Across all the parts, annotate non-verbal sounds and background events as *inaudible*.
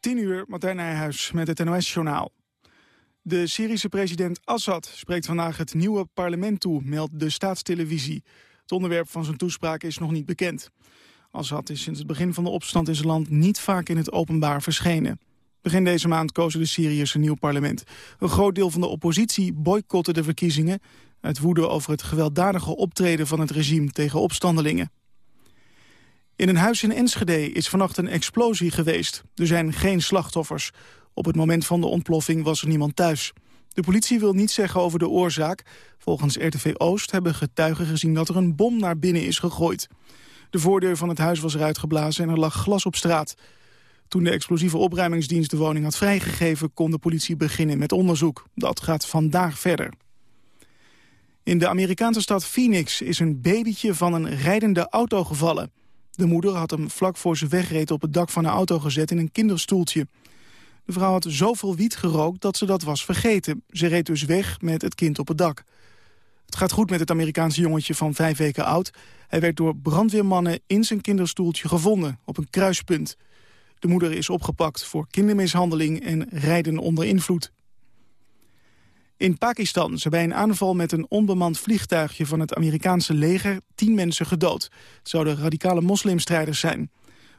10 uur, Martijn Nijhuis met het NOS-journaal. De Syrische president Assad spreekt vandaag het nieuwe parlement toe, meldt de staatstelevisie. Het onderwerp van zijn toespraak is nog niet bekend. Assad is sinds het begin van de opstand in zijn land niet vaak in het openbaar verschenen. Begin deze maand kozen de Syriërs een nieuw parlement. Een groot deel van de oppositie boycotte de verkiezingen... uit woede over het gewelddadige optreden van het regime tegen opstandelingen. In een huis in Enschede is vannacht een explosie geweest. Er zijn geen slachtoffers. Op het moment van de ontploffing was er niemand thuis. De politie wil niets zeggen over de oorzaak. Volgens RTV Oost hebben getuigen gezien dat er een bom naar binnen is gegooid. De voordeur van het huis was eruit geblazen en er lag glas op straat. Toen de explosieve opruimingsdienst de woning had vrijgegeven... kon de politie beginnen met onderzoek. Dat gaat vandaag verder. In de Amerikaanse stad Phoenix is een babytje van een rijdende auto gevallen. De moeder had hem vlak voor ze wegreed op het dak van een auto gezet in een kinderstoeltje. De vrouw had zoveel wiet gerookt dat ze dat was vergeten. Ze reed dus weg met het kind op het dak. Het gaat goed met het Amerikaanse jongetje van vijf weken oud. Hij werd door brandweermannen in zijn kinderstoeltje gevonden, op een kruispunt. De moeder is opgepakt voor kindermishandeling en rijden onder invloed. In Pakistan zijn bij een aanval met een onbemand vliegtuigje van het Amerikaanse leger tien mensen gedood. Het zouden radicale moslimstrijders zijn.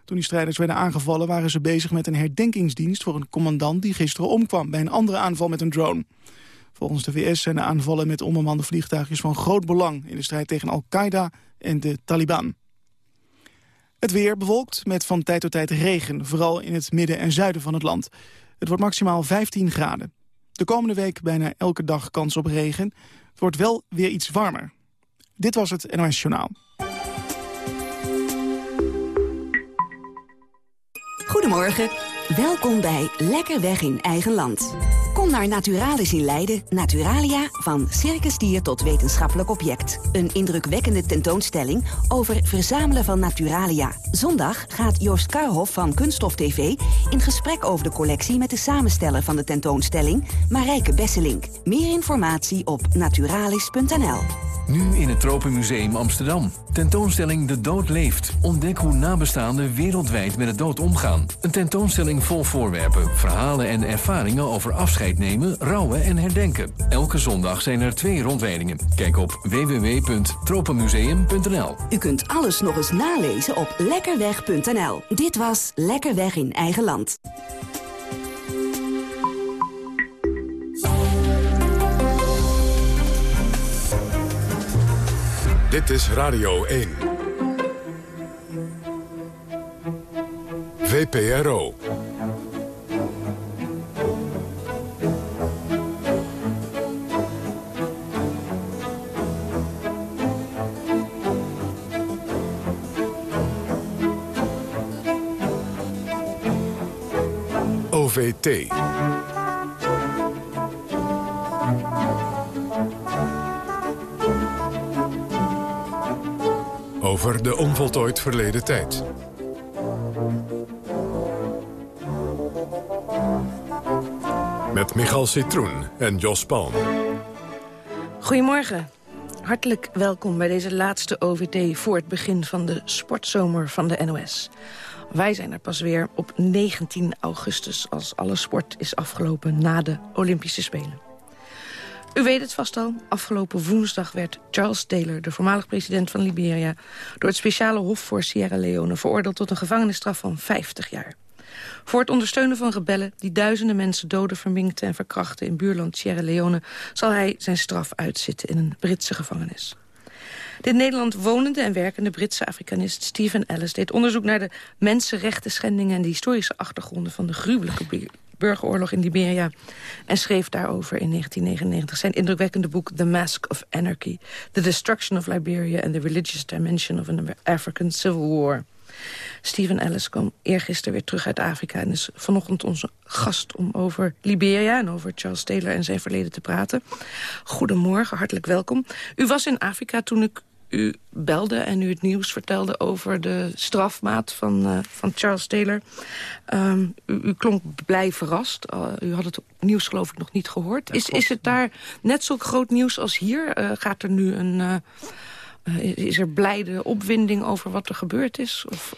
Toen die strijders werden aangevallen waren ze bezig met een herdenkingsdienst voor een commandant die gisteren omkwam bij een andere aanval met een drone. Volgens de VS zijn de aanvallen met onbemande vliegtuigjes van groot belang in de strijd tegen Al-Qaeda en de Taliban. Het weer bewolkt met van tijd tot tijd regen, vooral in het midden en zuiden van het land. Het wordt maximaal 15 graden. De komende week bijna elke dag kans op regen. Het wordt wel weer iets warmer. Dit was het NOS Journaal. Goedemorgen. Welkom bij Lekker Weg in Eigen Land. Kom naar Naturalis in Leiden, Naturalia, van circus dier tot wetenschappelijk object. Een indrukwekkende tentoonstelling over verzamelen van Naturalia. Zondag gaat Joost Karhoff van Kunststof TV in gesprek over de collectie met de samensteller van de tentoonstelling, Marijke Besselink. Meer informatie op naturalis.nl. Nu in het Tropenmuseum Amsterdam. Tentoonstelling De Dood Leeft. Ontdek hoe nabestaanden wereldwijd met de dood omgaan. Een tentoonstelling vol voorwerpen, verhalen en ervaringen over afscheid nemen, rouwen en herdenken. Elke zondag zijn er twee rondleidingen. Kijk op www.tropenmuseum.nl. U kunt alles nog eens nalezen op lekkerweg.nl. Dit was Lekker Weg in Eigen Land. Dit is Radio 1. VPRO. OVT. Over de onvoltooid verleden tijd. Met Michal Citroen en Jos Palm. Goedemorgen. Hartelijk welkom bij deze laatste OVT voor het begin van de sportzomer van de NOS. Wij zijn er pas weer op 19 augustus als alle sport is afgelopen na de Olympische Spelen. U weet het vast al, afgelopen woensdag werd Charles Taylor... de voormalig president van Liberia... door het speciale hof voor Sierra Leone... veroordeeld tot een gevangenisstraf van 50 jaar. Voor het ondersteunen van rebellen die duizenden mensen doden, verminkten en verkrachten in buurland Sierra Leone zal hij zijn straf uitzitten in een Britse gevangenis. De in Nederland wonende en werkende Britse Afrikanist Stephen Ellis deed onderzoek naar de mensenrechten schendingen en de historische achtergronden van de gruwelijke burgeroorlog in Liberia... en schreef daarover in 1999 zijn indrukwekkende boek The Mask of Anarchy... The Destruction of Liberia and the Religious Dimension of an African Civil War... Stephen Ellis kwam eergisteren weer terug uit Afrika... en is vanochtend onze gast om over Liberia en over Charles Taylor en zijn verleden te praten. Goedemorgen, hartelijk welkom. U was in Afrika toen ik u belde en u het nieuws vertelde over de strafmaat van, uh, van Charles Taylor. Um, u, u, klonk blij verrast. Uh, u had het nieuws geloof ik nog niet gehoord. Is, is het daar net zo groot nieuws als hier? Uh, gaat er nu een... is er blijde opwinding over wat er gebeurd is? Of,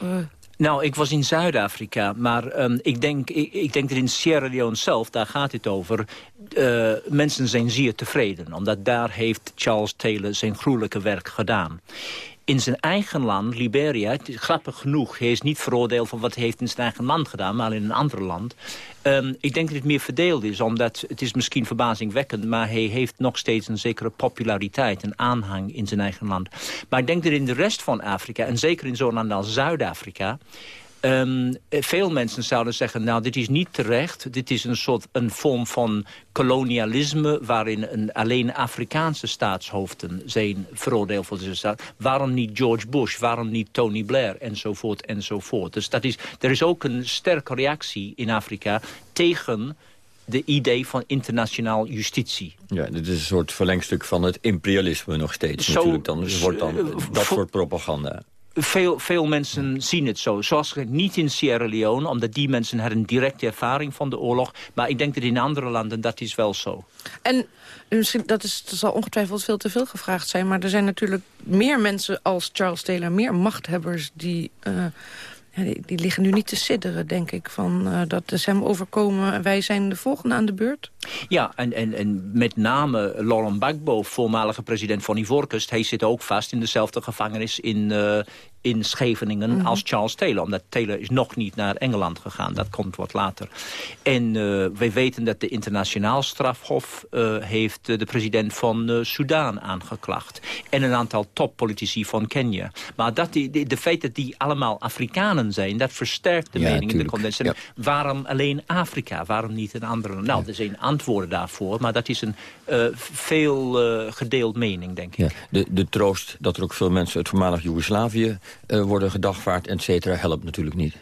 Nou, ik was in Zuid-Afrika, maar um, ik, denk, ik, denk dat in Sierra Leone zelf, daar gaat het over... Uh, mensen zijn zeer tevreden, omdat daar heeft Charles Taylor zijn gruwelijke werk gedaan in zijn eigen land, Liberia, grappig genoeg... hij is niet veroordeeld van wat hij heeft in zijn eigen land gedaan... maar in een ander land. Um, ik denk dat het meer verdeeld is, omdat het is misschien verbazingwekkend... maar hij heeft nog steeds een zekere populariteit, een aanhang in zijn eigen land. Maar ik denk dat in de rest van Afrika, en zeker in zo'n land als Zuid-Afrika... Um, veel mensen zouden zeggen, nou, dit is niet terecht. Dit is een soort een vorm van kolonialisme... waarin een, alleen Afrikaanse staatshoofden zijn veroordeeld voor deze staat. Waarom niet George Bush? Waarom niet Tony Blair? Enzovoort, enzovoort. Dus dat is, er is ook een sterke reactie in Afrika tegen de idee van internationaal justitie. Ja, dit is een soort verlengstuk van het imperialisme nog steeds. Zo, natuurlijk dan, wordt dan eh, dat soort propaganda veel, veel mensen zien het zo. Zoals niet in Sierra Leone, omdat die mensen hebben een directe ervaring van de oorlog. Maar ik denk dat in andere landen dat is wel zo. En misschien, dat, is, dat zal ongetwijfeld veel te veel gevraagd zijn... maar er zijn natuurlijk meer mensen als Charles Taylor, meer machthebbers... die uh, ja, die, liggen nu niet te sidderen, denk ik. Van, uh, dat is hem overkomen, wij zijn de volgende aan de beurt. Ja, en, en, en met name Laurent Gbagbo, voormalige president van Ivoorkust... hij zit ook vast in dezelfde gevangenis in, uh, in Scheveningen mm -hmm. als Charles Taylor. Omdat Taylor is nog niet naar Engeland gegaan. Dat komt wat later. En uh, wij weten dat de internationaal strafhof uh, heeft de president van uh, Soudaan aangeklaagd. En een aantal toppolitici van Kenia. Maar dat die, de, de feit dat die allemaal Afrikanen zijn... dat versterkt de ja, mening in de conventie. Ja. Waarom alleen Afrika? Waarom niet een andere? Nou, ja. er zijn antwoorden daarvoor. Maar dat is een veel gedeeld mening, denk ik. De, de troost dat er ook veel mensen uit voormalig Joegoslavië uh, worden gedagvaard, et cetera, helpt natuurlijk niet.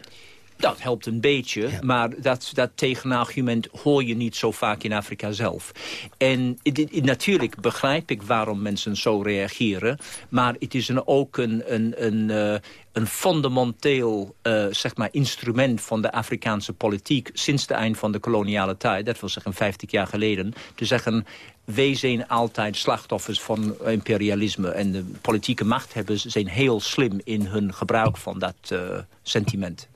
Dat helpt een beetje, ja. maar dat, dat tegenargument hoor je niet zo vaak in Afrika zelf. En natuurlijk begrijp ik waarom mensen zo reageren, maar het is een, ook een, een, een, een fundamenteel uh, zeg maar instrument van de Afrikaanse politiek sinds het eind van de koloniale tijd, dat wil zeggen 50 jaar geleden, te zeggen wij zijn altijd slachtoffers van imperialisme. En de politieke machthebbers zijn heel slim in hun gebruik van dat uh, sentiment.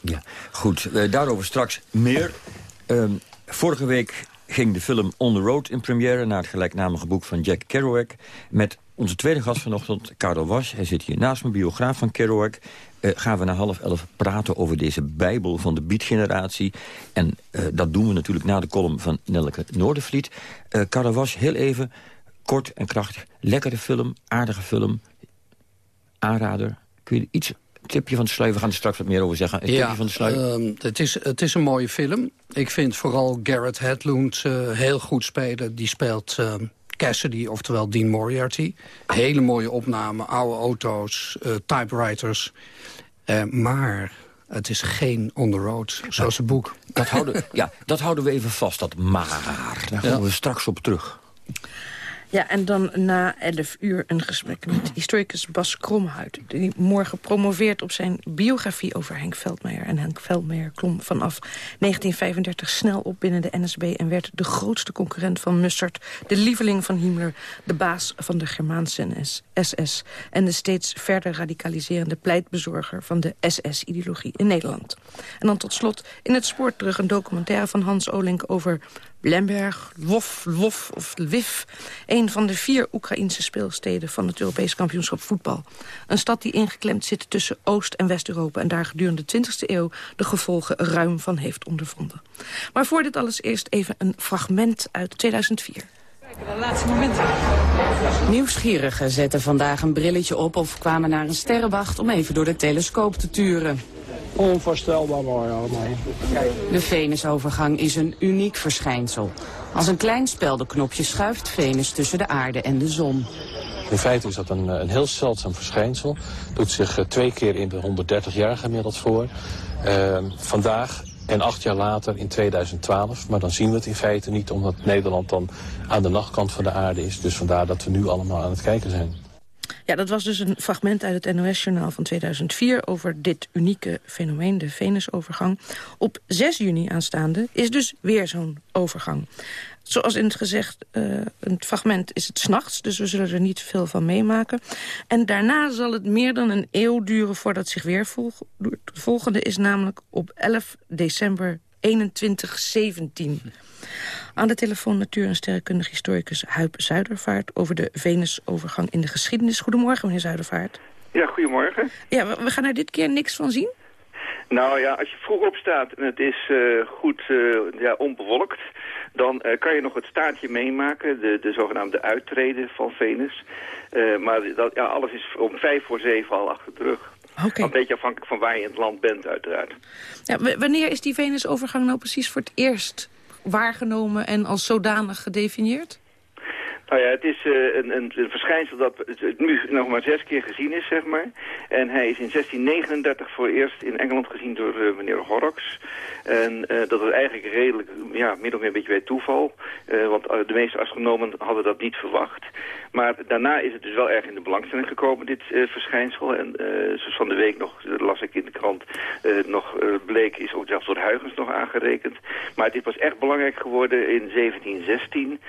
Ja, goed. Uh, daarover straks meer. Uh, vorige week ging de film On the Road in première... naar het gelijknamige boek van Jack Kerouac... met onze tweede gast vanochtend, Karel Was. Hij zit hier naast me, biograaf van Kerouac. Uh, gaan we na half elf praten over deze bijbel van de beatgeneratie. En uh, dat doen we natuurlijk na de column van Nelke Noordervliet. Uh, Karel Was, heel even, kort en krachtig. Lekkere film, aardige film. Aanrader. Kun je iets tipje van de sluier. We gaan er straks wat meer over zeggen. Een ja, van de sluier. Uh, het, is, het is een mooie film. Ik vind vooral Garrett Hedlund uh, heel goed spelen. Die speelt uh, Cassidy, oftewel Dean Moriarty. Hele mooie opname, oude auto's, typewriters. maar het is geen on the road, zoals het boek. Dat houden, ja, dat houden we even vast, dat maar. Daar komen ja. we straks op terug. Ja, en dan na 11 uur een gesprek met historicus Bas Kromhuid... die morgen promoveert op zijn biografie over Henk Veldmeijer. En Henk Veldmeijer klom vanaf 1935 snel op binnen de NSB... en werd de grootste concurrent van Mussert, de lieveling van Himmler... de baas van de Germaanse SS... en de steeds verder radicaliserende pleitbezorger van de SS-ideologie in Nederland. En dan tot slot in het spoor terug een documentaire van Hans Olink over Lemberg, Lwof, Lwof of Lviv. Een van de vier Oekraïnse speelsteden van het Europees kampioenschap voetbal. Een stad die ingeklemd zit tussen Oost- en West-Europa... en daar gedurende de 20e eeuw de gevolgen ruim van heeft ondervonden. Maar voor dit alles eerst even een fragment uit 2004. De laatste momenten. Nieuwsgierigen zetten vandaag een brilletje op of kwamen naar een sterrenwacht om even door de telescoop te turen. Onvoorstelbaar mooi allemaal. De Venusovergang is een uniek verschijnsel. Als een klein speldenknopje schuift Venus tussen de aarde en de zon. In feite is dat een, een heel zeldzaam verschijnsel. Doet zich uh, twee keer in de 130 jaar gemiddeld voor. Uh, vandaag en acht jaar later in 2012. Maar dan zien we het in feite niet omdat Nederland dan aan de nachtkant van de aarde is. Dus vandaar dat we nu allemaal aan het kijken zijn. Ja, dat was dus een fragment uit het NOS-journaal van 2004... over dit unieke fenomeen, de Venusovergang. Op 6 juni aanstaande is dus weer zo'n overgang. Zoals in het gezegd, uh, een fragment is het s'nachts... dus we zullen er niet veel van meemaken. En daarna zal het meer dan een eeuw duren voordat het zich weer volgt. De volgende is namelijk op 11 december 2117. Aan de telefoon natuur- en sterrenkundig historicus Huip Zuidervaart... over de Venusovergang in de geschiedenis. Goedemorgen, meneer Zuidervaart. Ja, goedemorgen. Ja, we, gaan er dit keer niks van zien? Nou ja, als je vroeg opstaat en het is uh, goed uh, ja, onbewolkt... dan uh, kan je nog het staartje meemaken, de, de zogenaamde uittreden van Venus. maar dat, ja, alles is om vijf voor zeven al achter de rug. Okay. Een beetje afhankelijk van waar je in het land bent, uiteraard. Ja, wanneer is die Venusovergang nou precies voor het eerst waargenomen en als zodanig gedefinieerd? Nou ja, het is uh, een, een, een, verschijnsel dat nu nog maar zes keer gezien is, zeg maar. En hij is in 1639 voor eerst in Engeland gezien door uh, meneer Horrocks. En uh, dat was eigenlijk redelijk, ja, min of meer een beetje bij toeval. want de meeste astronomen hadden dat niet verwacht. Maar daarna is het dus wel erg in de belangstelling gekomen, dit verschijnsel. En zoals van de week nog, las ik in de krant, nog bleek, is ook zelfs door Huygens nog aangerekend. Maar dit was echt belangrijk geworden in 1716,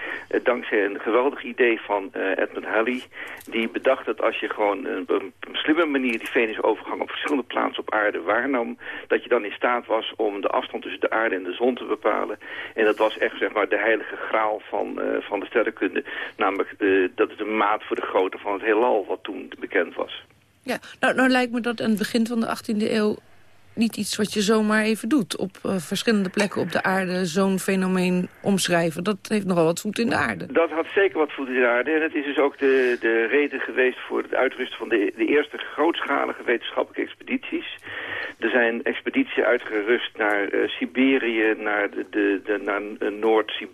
dankzij een geweldige idee van Edmund Halley. Die bedacht dat als je gewoon een, een, slimme manier die Venusovergang op verschillende plaatsen op aarde waarnam, dat je dan in staat was om de afstand tussen de aarde en de zon te bepalen. En dat was echt zeg maar de heilige graal van, van de sterrenkunde. Namelijk uh, dat is de maat voor de grootte van het heelal wat toen bekend was. Ja, nou, nou lijkt me dat aan het begin van de 18e eeuw niet iets wat je zomaar even doet. Op uh, verschillende plekken op de aarde zo'n fenomeen omschrijven. Dat heeft nogal wat voet in de aarde. Dat had zeker wat voet in de aarde. En het is dus ook de, de reden geweest voor het uitrusten van de, de eerste grootschalige wetenschappelijke expedities. Er zijn expedities uitgerust naar uh, Siberië, naar, de, de, de naar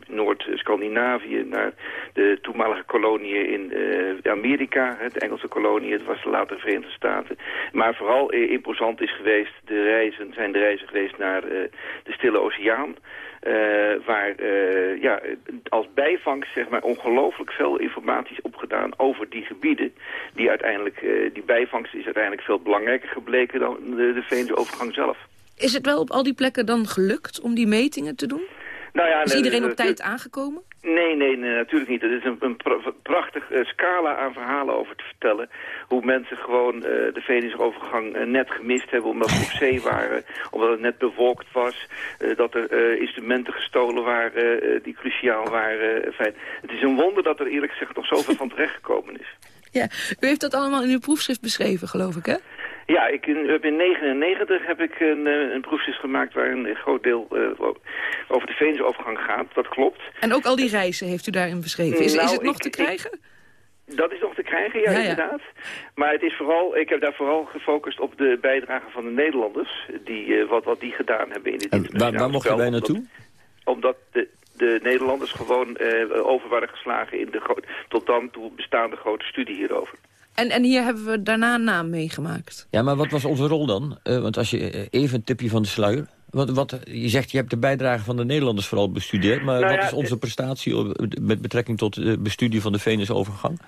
Noord-Scandinavië, Noord naar de toenmalige koloniën in Amerika, de Engelse kolonie, het was de later Verenigde Staten. Maar vooral imposant is geweest de reizen, zijn de reizen geweest naar uh, de Stille Oceaan. Uh, waar uh, ja, als bijvangst zeg maar, ongelooflijk veel informatie is opgedaan over die gebieden. Die, uiteindelijk, die bijvangst is uiteindelijk veel belangrijker gebleken dan de, de Venusovergang zelf. Is het wel op al die plekken dan gelukt om die metingen te doen? Nou ja, is iedereen op tijd aangekomen? Nee, nee, nee, natuurlijk niet. Het is een, een prachtig uh, scala aan verhalen over te vertellen. Hoe mensen gewoon uh, de Venusovergang uh, net gemist hebben omdat ze op zee waren. Omdat het net bewolkt was. dat er instrumenten gestolen waren die cruciaal waren. Fijn. Het is een wonder dat er eerlijk gezegd nog zoveel van terechtgekomen is. Ja, u heeft dat allemaal in uw proefschrift beschreven, geloof ik, hè? Ja, ik, in 1999 heb ik een, een proefschrift gemaakt waar een groot deel uh, over de Venusovergang gaat. Dat klopt. En ook al die reizen heeft u daarin beschreven. Is, nou, is het nog ik, te krijgen? Ik, dat is nog te krijgen, ja, Ja, ja. inderdaad. Maar het is vooral, ik heb daar vooral gefocust op de bijdrage van de Nederlanders. Die, uh, wat, wat die gedaan hebben in dit En waar, waar mocht je spel. bij naartoe? Omdat de, de Nederlanders gewoon uh, over waren geslagen in de tot dan toe bestaande grote studie hierover. En, en hier hebben we daarna een naam meegemaakt. Ja, maar wat was onze rol dan? Uh, want als je uh, even een tipje van de sluier... Wat, wat, je zegt, je hebt de bijdrage van de Nederlanders vooral bestudeerd... maar Nou wat ja, is onze prestatie met betrekking tot de bestudie van de Venusovergang?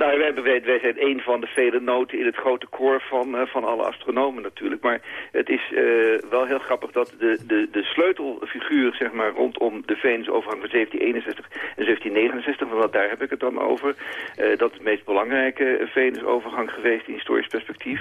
Nou, wij, wij, wij zijn een van de vele noten in het grote koor van, uh, van alle astronomen natuurlijk. Maar het is uh, wel heel grappig dat de, de, de sleutelfiguur zeg maar, rondom de Venusovergang van 1761 en 1769, want daar heb ik het dan over. Uh, dat is het meest belangrijke Venusovergang geweest in historisch perspectief.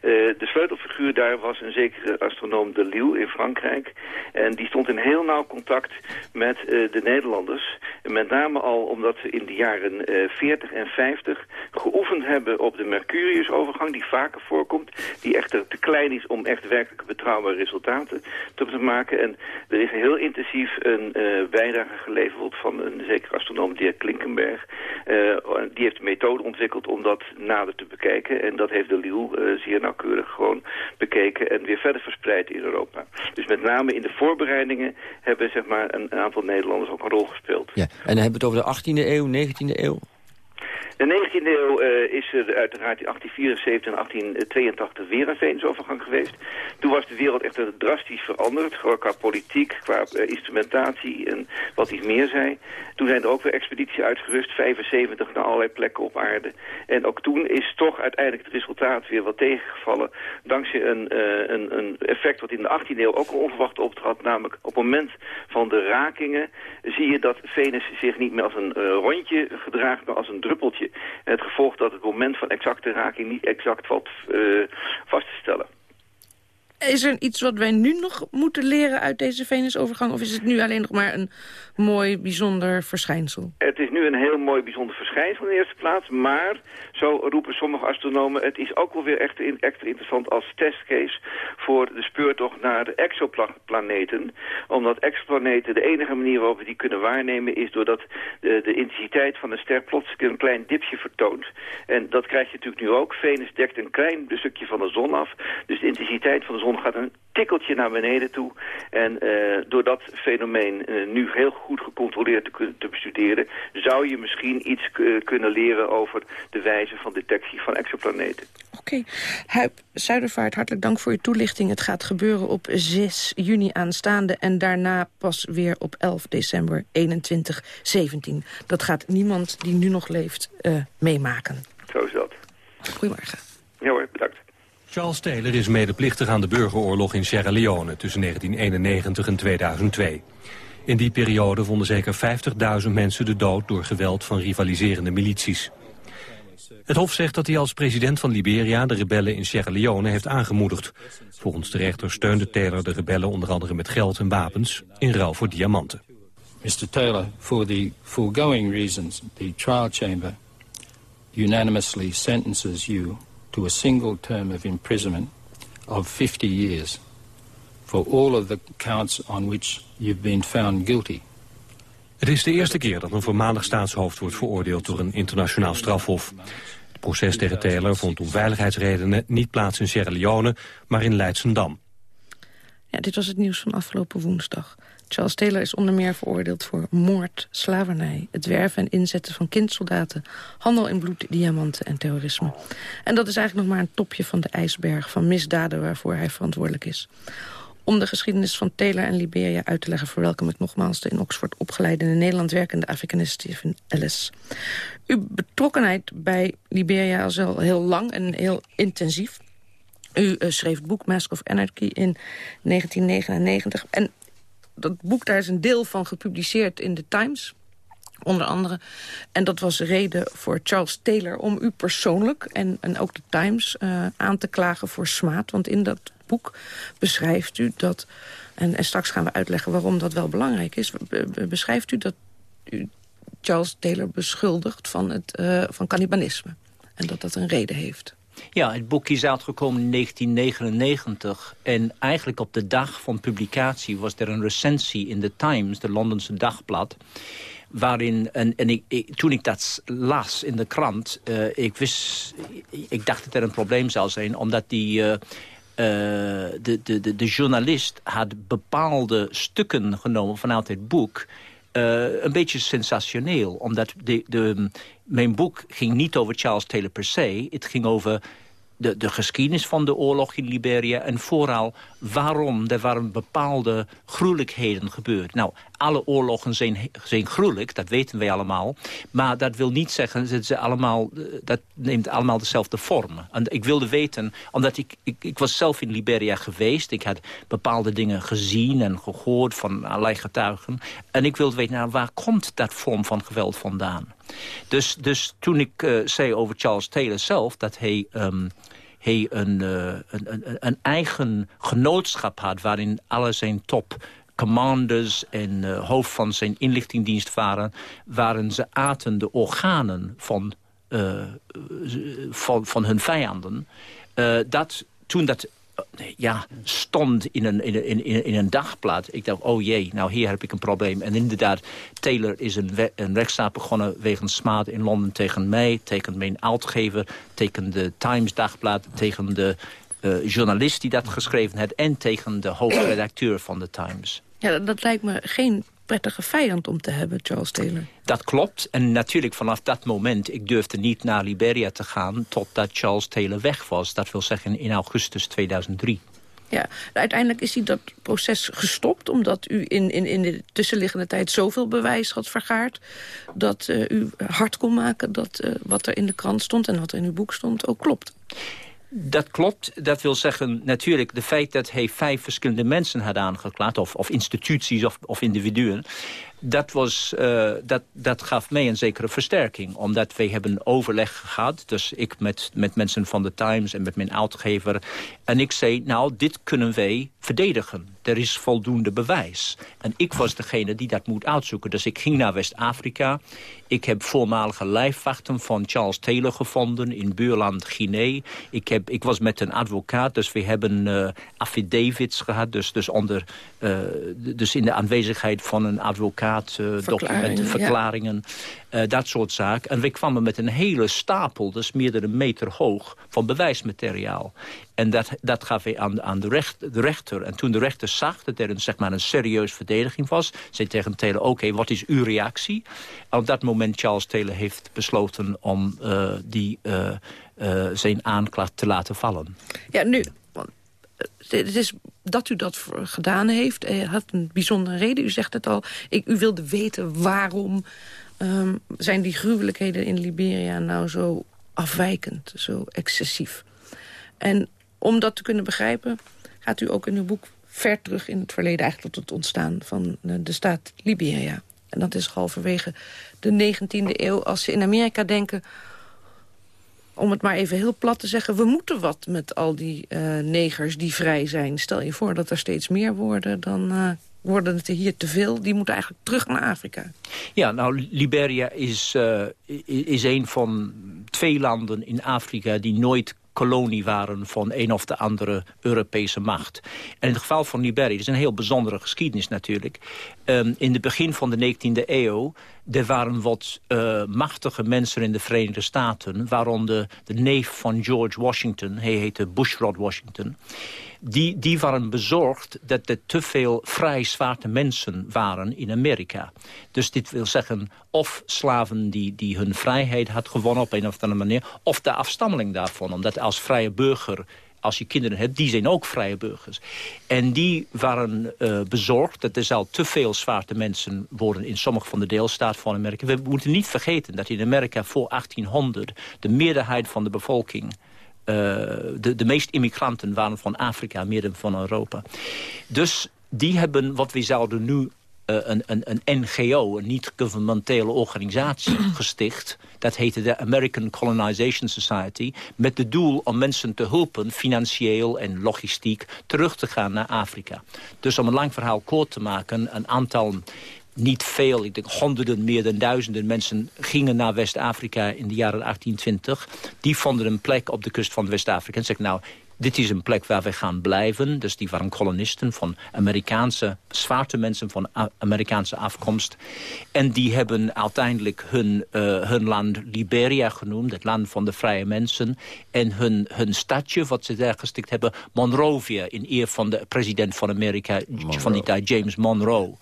de sleutelfiguur daar was een zekere astronoom de Lille in Frankrijk. En die stond in heel nauw contact met de Nederlanders. Met name al omdat ze in de jaren 40 en 50 geoefend hebben op de Mercurius-overgang, die vaker voorkomt, die echter te klein is om echt werkelijk betrouwbare resultaten te maken. En er is heel intensief een uh, bijdrage geleverd van een zekere astronoom, heer Klinkenberg. Uh, die heeft een methode ontwikkeld om dat nader te bekijken. En dat heeft de Lille uh, zeer nauwkeurig gewoon bekeken en weer verder verspreid in Europa. Dus met name in de voorbereidingen hebben zeg maar, een aantal Nederlanders ook een rol gespeeld. Ja, en dan hebben we het over de 18e eeuw, 19e eeuw? De 19e eeuw uh, is er uiteraard in 1874 en 1882 weer een Venusovergang geweest. Toen was de wereld echt drastisch veranderd, qua politiek, qua uh, instrumentatie en wat iets meer zei. Toen zijn er ook weer expedities uitgerust, 75 naar allerlei plekken op aarde. En ook toen is toch uiteindelijk het resultaat weer wat tegengevallen, dankzij een, een, een, effect wat in de 18e eeuw ook onverwacht optrad, namelijk op het moment van de rakingen zie je dat Venus zich niet meer als een rondje gedraagt, maar als een druppeltje het gevolg dat het moment van exacte raking niet exact valt uh, vast te stellen. Is er iets wat wij nu nog moeten leren uit deze Venusovergang? Of is het nu alleen nog maar een mooi, bijzonder verschijnsel? Het is nu een heel mooi, bijzonder verschijnsel in de eerste plaats. Maar, zo roepen sommige astronomen, het is ook wel weer echt, echt interessant als testcase voor de speurtocht naar de exoplaneten. Omdat exoplaneten, de enige manier waarop we die kunnen waarnemen is doordat de, de intensiteit van een ster plots een klein dipje vertoont. En dat krijg je natuurlijk nu ook. Venus dekt een klein stukje van de zon af. Dus de intensiteit van de zon gaat een tikkeltje naar beneden toe. En uh, door dat fenomeen uh, nu heel goed gecontroleerd te, te bestuderen... zou je misschien iets kunnen leren over de wijze van detectie van exoplaneten. Oké. Okay. Huip Zuidervaart, hartelijk dank voor je toelichting. Het gaat gebeuren op 6 juni aanstaande... en daarna pas weer op 11 december 2117. Dat gaat niemand die nu nog leeft uh, meemaken. Zo is dat. Goedemorgen. Ja hoor, bedankt. Charles Taylor is medeplichtig aan de burgeroorlog in Sierra Leone tussen 1991 en 2002. In die periode vonden zeker 50.000 mensen de dood door geweld van rivaliserende milities. Het Hof zegt dat hij als president van Liberia de rebellen in Sierra Leone heeft aangemoedigd. Volgens de rechter steunde Taylor de rebellen onder andere met geld en wapens in ruil voor diamanten. Mr. Taylor, for the foregoing reasons, the trial chamber unanimously sentences you to a single term of imprisonment of 50 years for all of the counts on which you've been found guilty. Het is de eerste keer dat een voormalig staatshoofd wordt veroordeeld door een internationaal strafhof. Het proces tegen Taylor vond om veiligheidsredenen niet plaats in Sierra Leone, maar in Leidsendam. Ja, dit was het nieuws van afgelopen woensdag. Charles Taylor is onder meer veroordeeld voor moord, slavernij... het werven en inzetten van kindsoldaten... handel in bloed, diamanten en terrorisme. En dat is eigenlijk nog maar een topje van de ijsberg... van misdaden waarvoor hij verantwoordelijk is. Om de geschiedenis van Taylor en Liberia uit te leggen... verwelkom ik nogmaals de in Oxford opgeleide... in Nederland werkende Afrikanist Stephen Ellis. Uw betrokkenheid bij Liberia is al heel lang en heel intensief. U uh, schreef het boek Mask of Anarchy in 1999. En dat boek, daar is een deel van gepubliceerd in de Times onder andere. En dat was reden voor Charles Taylor om u persoonlijk... en, en ook de Times uh, aan te klagen voor smaad. Want in dat boek beschrijft u dat... en, en straks gaan we uitleggen waarom dat wel belangrijk is... beschrijft u dat u Charles Taylor beschuldigt van, het, uh, van cannibalisme. En dat dat een reden heeft. Ja, het boek is uitgekomen in 1999. En eigenlijk op de dag van publicatie was er een recensie in The Times, de Londense dagblad waarin, en, en ik, toen ik dat las in de krant, uh, ik wist, ik dacht dat er een probleem zou zijn, omdat die, uh, de, de, de, de journalist had bepaalde stukken genomen vanuit het boek, een beetje sensationeel, omdat de, de, mijn boek ging niet over Charles Taylor per se. Het ging over de, de geschiedenis van de oorlog in Liberia... en vooral waarom er waren bepaalde gruwelijkheden gebeurd. Nou, alle oorlogen zijn, zijn gruwelijk, dat weten wij allemaal. Maar dat wil niet zeggen dat ze allemaal... dat neemt allemaal dezelfde vorm. En ik wilde weten, omdat ik, ik, ik was zelf in Liberia geweest. Ik had bepaalde dingen gezien en gehoord van allerlei getuigen. En ik wilde weten, nou, waar komt dat vorm van geweld vandaan? Dus, dus toen ik uh, zei over Charles Taylor zelf... dat hij... Um, hij een, uh, een, een, een, eigen genootschap had... waarin alle zijn top commanders en uh, hoofd van zijn inlichtingdienst waren... waren ze aten de organen van, uh, van, van hun vijanden. dat, toen dat ja, stond in een, in, in, in een dagblad. Ik dacht, oh jee, nou hier heb ik een probleem. En inderdaad, Taylor is een, een rechtszaak begonnen wegens smaad in Londen tegen mij, tegen mijn uitgever, tegen de Times dagblad, tegen de uh, journalist die dat geschreven had en tegen de hoofdredacteur van de Times. Ja, dat lijkt me geen prettige vijand om te hebben, Charles Taylor. Dat klopt. En natuurlijk vanaf dat moment, ik durfde niet naar Liberia te gaan... totdat Charles Taylor weg was. Dat wil zeggen in augustus 2003. Ja, uiteindelijk is hij dat proces gestopt... omdat u in, in, in de tussenliggende tijd zoveel bewijs had vergaard... dat uh, u hard kon maken dat uh, wat er in de krant stond... en wat er in uw boek stond ook klopt. Dat klopt. Dat wil zeggen, natuurlijk, de feit dat hij vijf verschillende mensen had aangeklaagd... of, of instituties of, of individuen dat, was, uh, dat, dat gaf mij een zekere versterking. Omdat wij hebben overleg gehad. Dus ik met, met mensen van de Times en met mijn uitgever. En ik zei, nou, dit kunnen wij verdedigen. Er is voldoende bewijs. En ik was degene die dat moet uitzoeken. Dus ik ging naar West-Afrika. Ik heb voormalige lijfwachten van Charles Taylor gevonden in buurland Guinea. Ik, heb, ik was met een advocaat, dus we hebben uh, affidavits gehad. Dus, dus, onder, uh, dus in de aanwezigheid van een advocaat, uh, documenten, verklaringen. Ja. dat soort zaken. En we kwamen met een hele stapel, dus meerdere meter hoog, van bewijsmateriaal. En dat, dat gaf hij aan, de, de rechter. En toen de rechter zag dat er een, zeg maar, een serieus verdediging was... zei tegen Taylor, oké, wat is uw reactie? Op dat moment Charles Taylor heeft besloten om uh, die, uh, uh, zijn aanklacht te laten vallen. Ja, nu, het is dat u dat gedaan heeft. Had een bijzondere reden. U zegt het al. Ik, u wilde weten waarom um, zijn die gruwelijkheden in Liberia nou zo afwijkend, zo excessief. En om dat te kunnen begrijpen gaat u ook in uw boek ver terug in het verleden... eigenlijk tot het ontstaan van de staat Liberia. En dat is halverwege de 19e eeuw. Als ze in Amerika denken, om het maar even heel plat te zeggen... we moeten wat met al die uh, negers die vrij zijn. Stel je voor dat er steeds meer worden, dan... Uh, worden het er hier te veel. Die moeten eigenlijk terug naar Afrika. Ja, nou, Liberia is, is een van twee landen in Afrika... die nooit kolonie waren van een of de andere Europese macht. En in het geval van Liberia, dat is een heel bijzondere geschiedenis natuurlijk. Um, in het begin van de 19e eeuw, er waren wat uh, machtige mensen in de Verenigde Staten... waaronder de neef van George Washington, hij heette Bushrod Washington die, die waren bezorgd dat er te veel vrij zwarte mensen waren in Amerika. Dus dit wil zeggen of slaven die, die hun vrijheid had gewonnen op een of andere manier... of de afstammeling daarvan, omdat als vrije burger als je kinderen hebt, die zijn ook vrije burgers. En die waren uh, bezorgd dat er zal te veel zwarte mensen worden... in sommige van de deelstaten van Amerika. We moeten niet vergeten dat in Amerika voor 1800... de meerderheid van de bevolking de, de meeste immigranten waren van Afrika, meer dan van Europa. Dus die hebben wat we zouden nu uh, een, een, een NGO, een niet-governementele organisatie, *clears throat* gesticht. Dat heette de American Colonization Society. Met het doel om mensen te helpen, financieel en logistiek, terug te gaan naar Afrika. Dus om een lang verhaal kort te maken, een aantal niet veel, ik denk honderden, meer dan duizenden mensen... gingen naar West-Afrika in de jaren 1820. Die vonden een plek op de kust van West-Afrika. En zeiden, nou, dit is een plek waar we gaan blijven. Dus die waren kolonisten van Amerikaanse, zwarte mensen van Amerikaanse afkomst. En die hebben uiteindelijk hun, uh, hun land Liberia genoemd, het land van de vrije mensen. En hun, hun stadje, wat ze daar gestikt hebben, Monrovia, in eer van de president van Amerika Monroe. van die tijd, James Monroe.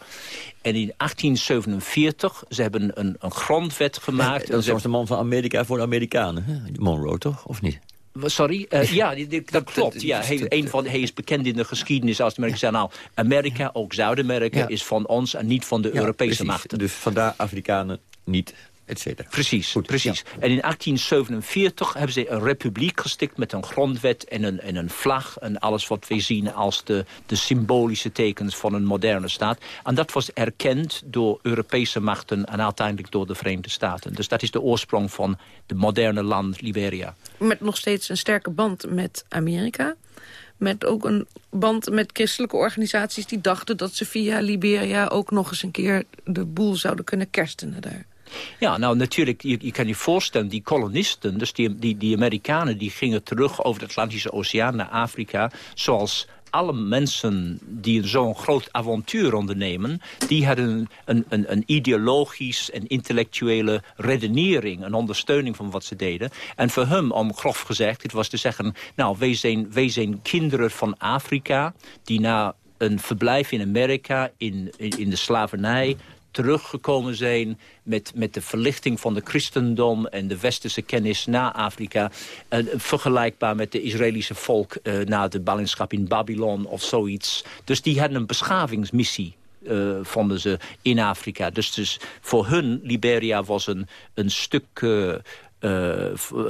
En in 1847, ze hebben een, een grondwet gemaakt. Ja, dat was de man van Amerika voor de Amerikanen. Monroe, toch? Of niet? Sorry? Uh, *laughs* ja, dat klopt. Ja, hij, een van, hij is bekend in de geschiedenis als Amerika. Nou, Amerika, ook Zuid-Amerika, is van ons en niet van de ja, Europese precies. machten. Dus vandaar Afrikanen niet Precies, Goed, precies. Ja. En in 1847 hebben ze een republiek gestikt met een grondwet en een, en een vlag... en alles wat we zien als de, de symbolische tekens van een moderne staat. En dat was erkend door Europese machten en uiteindelijk door de Verenigde Staten. Dus dat is de oorsprong van de moderne land Liberia. Met nog steeds een sterke band met Amerika met ook een band met christelijke organisaties... die dachten dat ze via Liberia ook nog eens een keer de boel zouden kunnen kerstenen daar. Ja, nou natuurlijk, je, je kan je voorstellen, die kolonisten, dus die, die, die Amerikanen... die gingen terug over de Atlantische Oceaan naar Afrika... zoals alle mensen die zo'n groot avontuur ondernemen... die hadden een, een, een ideologisch en intellectuele redenering... een ondersteuning van wat ze deden. En voor hem, om grof gezegd, het was te zeggen... nou, wij zijn, wij zijn kinderen van Afrika die naar een verblijf in Amerika, in, in de slavernij teruggekomen zijn met, met de verlichting van de christendom en de westerse kennis na Afrika. Uh, vergelijkbaar met de Israëlische volk uh, na de ballingschap in Babylon of zoiets. Dus die hadden een beschavingsmissie. Uh, vonden ze in Afrika. Dus, dus voor hun, Liberia was een, een stuk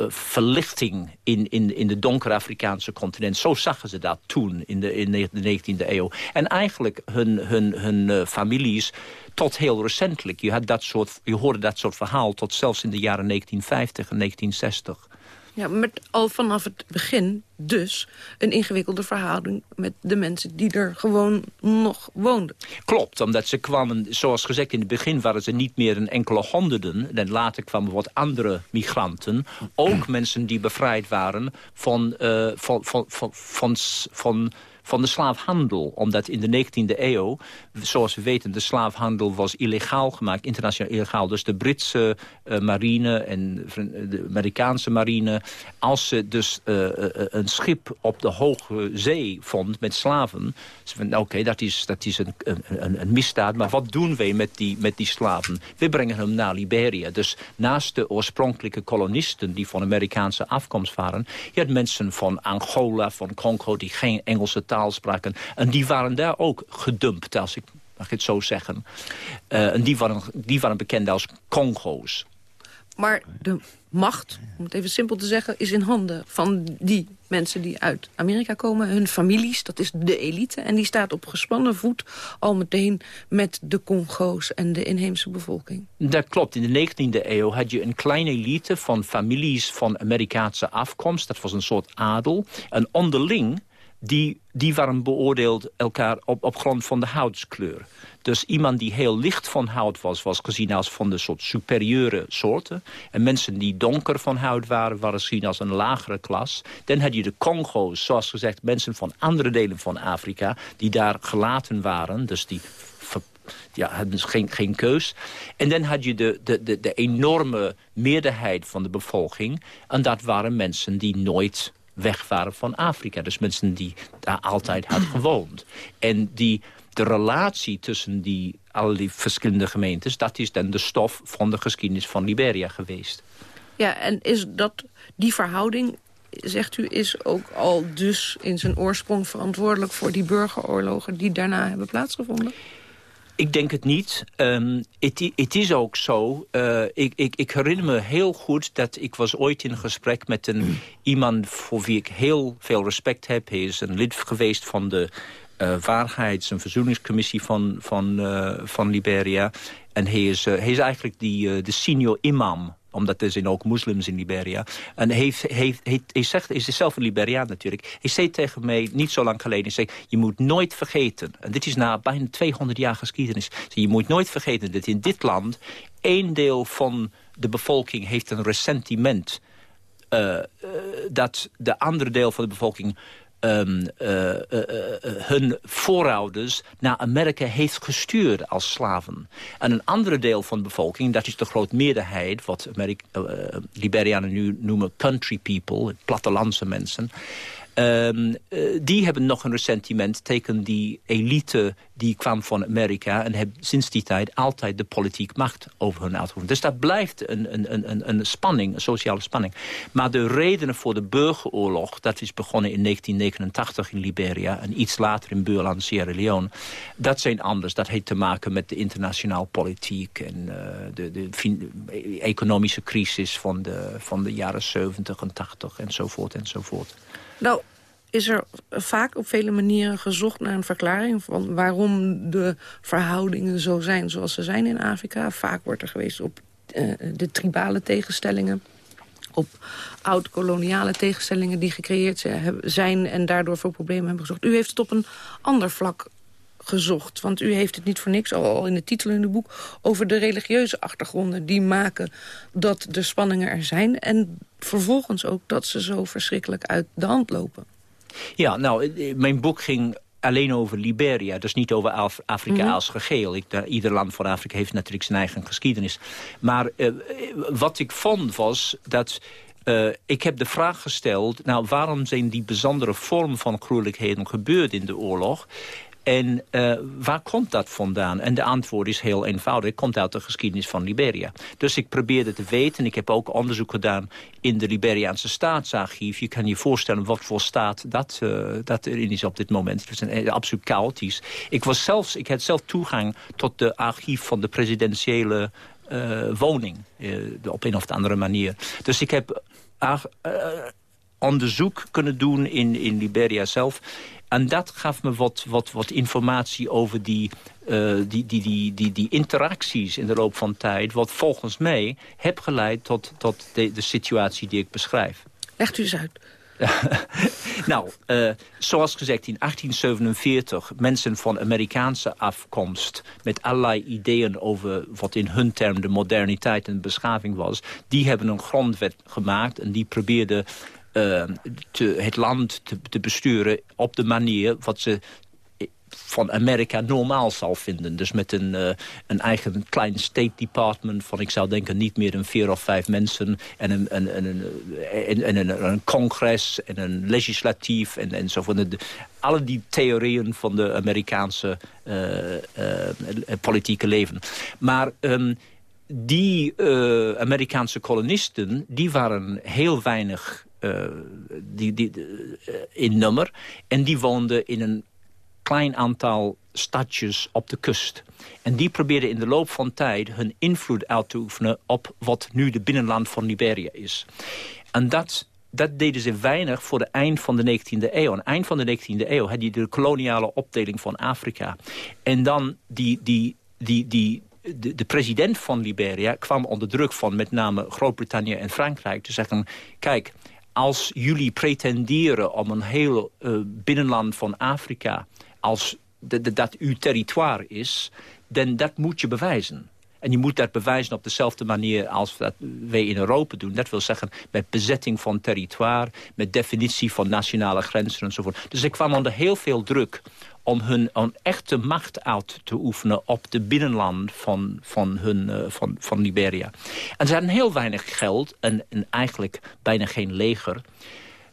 verlichting in, in, in de donkere Afrikaanse continent. Zo zagen ze dat toen in de, in de 19e eeuw. En eigenlijk hun, hun, hun families tot heel recentelijk. Je, had dat soort, je hoorde dat soort verhaal tot zelfs in de jaren 1950 en 1960. Ja, met al vanaf het begin dus een ingewikkelde verhouding... met de mensen die er gewoon nog woonden. Klopt, omdat ze kwamen, zoals gezegd in het begin... waren ze niet meer een enkele honderden. En later kwamen wat andere migranten. Ook mensen die bevrijd waren van, uh, van, van, van, van, de slaafhandel. Omdat in de 19e eeuw, zoals we weten, de slaafhandel was illegaal gemaakt, internationaal illegaal. Dus de Britse uh, marine en de Amerikaanse marine, als ze dus uh, een schip op de hoge zee vond met slaven, ze van oké, dat is, dat is een, een, een, misdaad, maar wat doen wij met die, met die slaven? We brengen hem naar Liberia. Dus naast de oorspronkelijke kolonisten die van Amerikaanse afkomst waren, je had mensen van Angola, van Congo, die geen Engelse taal spraken. En die waren daar ook gedumpt, als ik mag het zo zeggen. Uh, en die waren, die waren bekend als Congo's. Maar de macht, om het even simpel te zeggen, is in handen van die mensen die uit Amerika komen. Hun families, dat is de elite. En die staat op gespannen voet al meteen met de Congo's en de inheemse bevolking. Dat klopt. In de 19e eeuw had je een kleine elite van families van Amerikaanse afkomst. Dat was een soort adel. En onderling die, die waren beoordeeld elkaar op, op grond van de houtskleur. Dus iemand die heel licht van hout was, was gezien als van de soort superieure soorten. En mensen die donker van hout waren, waren gezien als een lagere klas. Dan had je de Congo's, zoals gezegd, mensen van andere delen van Afrika... die daar gelaten waren, dus die ja, hadden geen, geen keus. En dan had je de, de, de, de enorme meerderheid van de bevolking. En dat waren mensen die nooit weg waren van Afrika. Dus mensen die daar altijd had *clears throat* gewoond. En die, de relatie tussen die, al die verschillende gemeentes... dat is dan de stof van de geschiedenis van Liberia geweest. Ja, en is dat die verhouding zegt u, is ook al dus in zijn oorsprong verantwoordelijk voor die burgeroorlogen die daarna hebben plaatsgevonden? Ik denk het niet. Um, het, is ook zo. Uh, ik, ik, ik, herinner me heel goed dat ik was ooit in gesprek met een, *clears throat* iemand voor wie ik heel veel respect heb. Hij is een lid geweest van de uh, Waarheids- en Verzoeningscommissie van, van, uh, van Liberia. En hij is, hij is eigenlijk die, de senior imam omdat er zijn ook moslims in Liberia. En hij, heeft, hij, hij zegt, is zelf een Liberiaan natuurlijk. Hij zei tegen mij, niet zo lang geleden, zei, je moet nooit vergeten... en dit is na bijna 200 jaar geschiedenis... je moet nooit vergeten dat in dit land... één deel van de bevolking heeft een ressentiment... Uh, dat de andere deel van de bevolking um, uh, uh, hun voorouders naar Amerika heeft gestuurd als slaven. En een andere deel van de bevolking, dat is de groot meerderheid... wat Amerika, Liberianen nu noemen country people, plattelandse mensen... Um, uh, die hebben nog een ressentiment tegen die elite die kwam van Amerika... en hebben sinds die tijd altijd de politiek macht over hun uitgeoefend. Dus dat blijft een, een, een, een spanning, een sociale spanning. Maar de redenen voor de burgeroorlog... dat is begonnen in 1989 in Liberia... en iets later in buurland Sierra Leone... dat zijn anders. Dat heeft te maken met de internationale politiek... en uh, de, de, de, economische crisis van de, van de jaren 70 en 80 enzovoort enzovoort. Nou, is er vaak op vele manieren gezocht naar een verklaring... van waarom de verhoudingen zo zijn zoals ze zijn in Afrika. Vaak wordt er geweest op uh, de tribale tegenstellingen op oud-koloniale tegenstellingen die gecreëerd zijn... en daardoor veel problemen hebben gezocht. U heeft het op een ander vlak gezocht. Want u heeft het niet voor niks, al in de titel in het boek... over de religieuze achtergronden die maken dat de spanningen er zijn... en vervolgens ook dat ze zo verschrikkelijk uit de hand lopen. Ja, nou, eh, mijn boek ging alleen over Liberia, dus niet over Af Afrika mhm. als geheel. Ik, ieder land van Afrika heeft natuurlijk zijn eigen geschiedenis. Maar uh, wat ik vond was dat... Uh, ik heb de vraag gesteld, nou, waarom zijn die bijzondere vormen van gruwelijkheden gebeurd in de oorlog? En uh, waar komt dat vandaan? En de antwoord is heel eenvoudig. Het komt uit de geschiedenis van Liberia. Dus ik probeerde te weten. Ik heb ook onderzoek gedaan in de Liberiaanse staatsarchief. Je kan je voorstellen wat voor staat dat, uh, dat erin is op dit moment. Het is een, absoluut chaotisch. Ik, was zelfs, ik had zelf toegang tot de archief van de presidentiële woning. op een of andere manier. Dus ik heb onderzoek kunnen doen in, in Liberia zelf. En dat gaf me wat, wat, wat informatie over die, uh, die, die, die, die, die interacties in de loop van tijd... wat volgens mij heb geleid tot, tot de, de situatie die ik beschrijf. Legt u eens uit. *laughs* nou, uh, zoals gezegd, in 1847 mensen van Amerikaanse afkomst... met allerlei ideeën over wat in hun term de moderniteit en beschaving was... die hebben een grondwet gemaakt en die probeerden te, het land te, te, besturen op de manier wat ze van Amerika normaal zal vinden. Dus met een, uh, een eigen klein State Department van, ik zou denken, niet meer dan vier of vijf mensen. En een, een, een, een, congres en een legislatief en, en alle die theorieën van de Amerikaanse uh, politieke leven. Maar... Um, die Amerikaanse kolonisten, die waren heel weinig uh, die, die, uh, in nummer. En die woonden in een klein aantal stadjes op de kust. En die probeerden in de loop van tijd hun invloed uit te oefenen... op wat nu de binnenland van Liberia is. En dat, dat deden ze weinig voor het eind van de 19e eeuw. Aan eind van de 19e eeuw had je de koloniale opdeling van Afrika. En dan die, die, die, die, de, de, president van Liberia kwam onder druk van met name Groot-Brittannië en Frankrijk... te zeggen, kijk, als jullie pretenderen om een heel uh, binnenland van Afrika... als dat uw territoire is, dan dat moet je bewijzen. En je moet dat bewijzen op dezelfde manier als dat wij in Europa doen. Dat wil zeggen met bezetting van territoire, met definitie van nationale grenzen enzovoort. Dus ik kwam onder heel veel druk om hun een echte macht uit te oefenen op de binnenland van, van, hun, uh, van, van Liberia. En ze hadden heel weinig geld en, en eigenlijk bijna geen leger.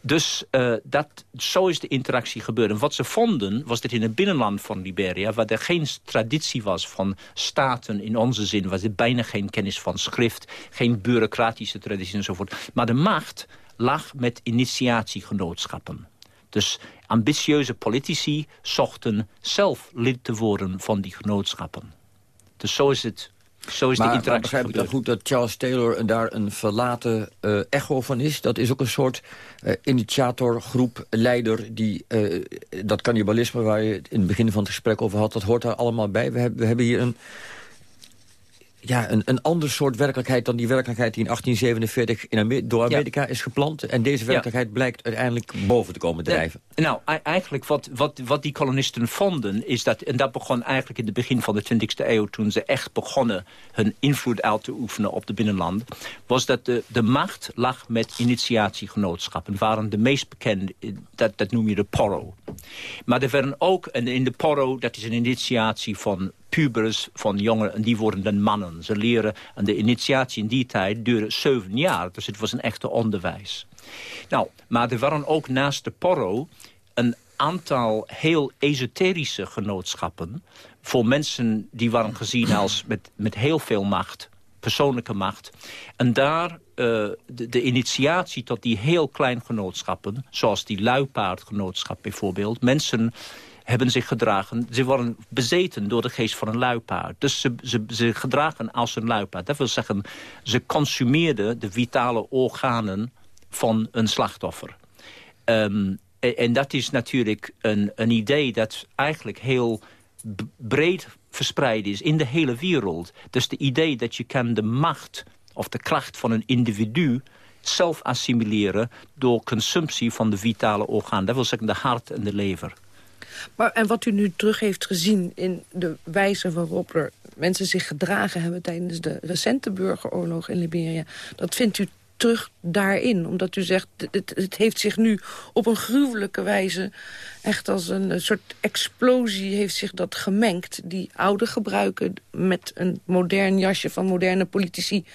Dus uh, dat, zo is de interactie gebeurd. En wat ze vonden was dat in het binnenland van Liberia... waar er geen traditie was van staten in onze zin... was er bijna geen kennis van schrift... geen bureaucratische traditie enzovoort. Maar de macht lag met initiatiegenootschappen. Dus ambitieuze politici zochten zelf lid te worden van die genootschappen. Dus zo is het zo is maar, de interactie maar begrijp ik dan goed dat Charles Taylor daar een verlaten uh, echo van is? Dat is ook een soort uh, initiator, groep, leider... die uh, dat cannibalisme waar je het in het begin van het gesprek over had... dat hoort daar allemaal bij. We hebben, we hebben hier een ja, een, een ander soort werkelijkheid dan die werkelijkheid die in 1847 in Amer door Amerika is geplant. En deze werkelijkheid blijkt uiteindelijk boven te komen drijven. nou, eigenlijk wat, wat, wat die kolonisten vonden is dat, en dat begon eigenlijk in het begin van de 20e eeuw toen ze echt begonnen hun invloed uit te oefenen op de binnenland, was dat de, de macht lag met initiatiegenotschappen. waren de meest bekende, dat, dat noem je de porro. Maar er werden ook, en in de porro, dat is een initiatie van pubers, van jongeren, en die worden dan mannen. Ze leren, en de initiatie in die tijd duurde zeven jaar. Dus het was een echte onderwijs. Nou, maar er waren ook naast de porro een aantal heel esoterische genootschappen... voor mensen die waren gezien als met, met heel veel macht, persoonlijke macht. En daar uh, de, de, initiatie tot die heel klein genootschappen... zoals die luipaardgenootschap bijvoorbeeld... mensen hebben zich gedragen... ze worden bezeten door de geest van een luipaard. Dus ze, ze, ze gedragen als een luipaard. Dat wil zeggen, ze consumeerden de vitale organen van een slachtoffer. Um, en, dat is natuurlijk een, een idee dat eigenlijk heel breed verspreid is in de hele wereld. Dus de idee dat je kan de macht of de kracht van een individu zelf assimileren door consumptie van de vitale organen. Dat wil zeggen de hart en de lever. Maar, en wat u nu terug heeft gezien in de wijze waarop er mensen zich gedragen hebben... tijdens de recente burgeroorlog in Liberia... dat vindt u terug daarin? Omdat u zegt, het, het, heeft zich nu op een gruwelijke wijze... echt als een soort explosie heeft zich dat gemengd. Die oude gebruiken met een modern jasje van moderne politici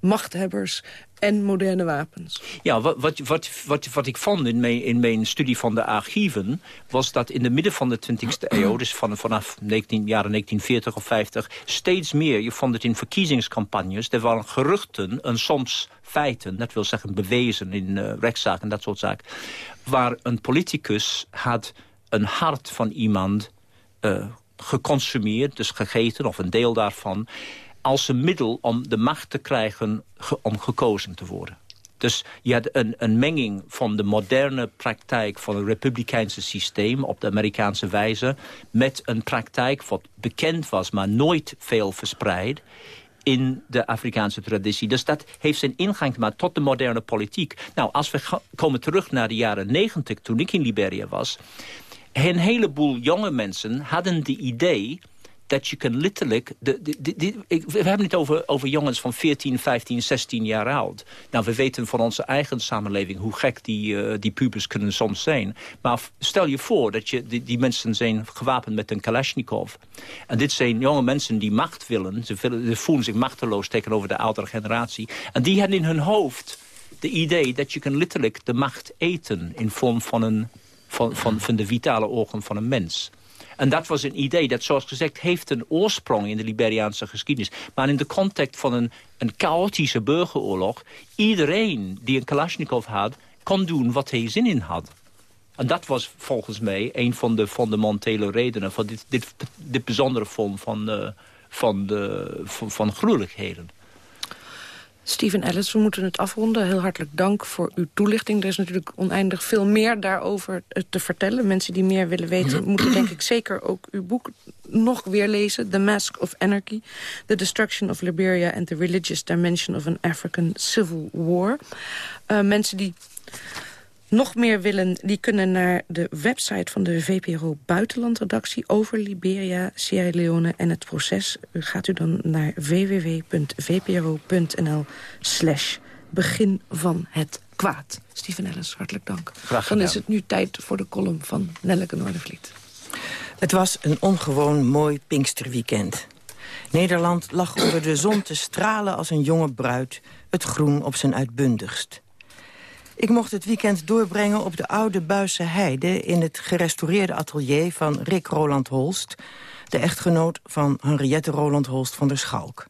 machthebbers en moderne wapens. Ja, wat, wat, wat, wat, wat ik vond in mijn, in mijn studie van de archieven... was dat in de midden van de 20e *clears throat* eeuw... dus van, vanaf 19, jaren 1940 of 50... steeds meer, je vond het in verkiezingscampagnes... er waren geruchten en soms feiten, dat wil zeggen bewezen in uh, rechtszaken en dat soort zaken... waar een politicus had een hart van iemand uh, geconsumeerd, dus gegeten of een deel daarvan als een middel om de macht te krijgen om gekozen te worden. Dus je had een, een, menging van de moderne praktijk van het republikeinse systeem op de Amerikaanse wijze met een praktijk wat bekend was, maar nooit veel verspreid in de Afrikaanse traditie. Dus dat heeft zijn ingang gemaakt tot de moderne politiek. Nou, als we komen terug naar de jaren negentig, toen ik in Liberia was... een heleboel jonge mensen hadden het idee dat je kan letterlijk... We hebben het over, over jongens van 14, 15, 16 jaar oud. Nou, we weten van onze eigen samenleving hoe gek die, uh, die pubers kunnen soms zijn. Maar stel je voor dat je, die, die mensen zijn gewapend met een Kalashnikov. En dit zijn jonge mensen die macht willen. Ze, voelen zich machteloos tegenover de oudere generatie. En die hebben in hun hoofd de idee dat je kan letterlijk de macht eten... in vorm van, een, van, van, van de vitale orgaan van een mens. En dat was een idee dat, zoals gezegd, heeft een oorsprong in de Liberiaanse geschiedenis. Maar in de context van een, een chaotische burgeroorlog... iedereen die een Kalashnikov had, kon doen wat hij zin in had. En dat was volgens mij een van de fundamentele redenen... van dit, dit, dit bijzondere vorm van, uh, van, de, van, van gruwelijkheden. Steven Ellis, we moeten het afronden. Heel hartelijk dank voor uw toelichting. Er is natuurlijk oneindig veel meer daarover eh, te vertellen. Mensen die meer willen weten, moeten denk ik zeker ook uw boek nog weer lezen. The Mask of Anarchy, The Destruction of Liberia and the Religious Dimension of an African Civil War. Uh, mensen die nog meer willen, die kunnen naar de website van de VPRO Buitenlandredactie... over Liberia, Sierra Leone en het proces. Gaat u dan naar www.vpro.nl slash begin van het kwaad. Steven Ellis, hartelijk dank. Dan is het nu tijd voor de column van Nelleke Noordervliet. Het was een ongewoon mooi Pinksterweekend. Nederland lag onder de zon te stralen als een jonge bruid... het groen op zijn uitbundigst. Ik mocht het weekend doorbrengen op de oude Buisse Heide... in het gerestaureerde atelier van Rick Roland Holst... de echtgenoot van Henriette Roland Holst van der Schalk.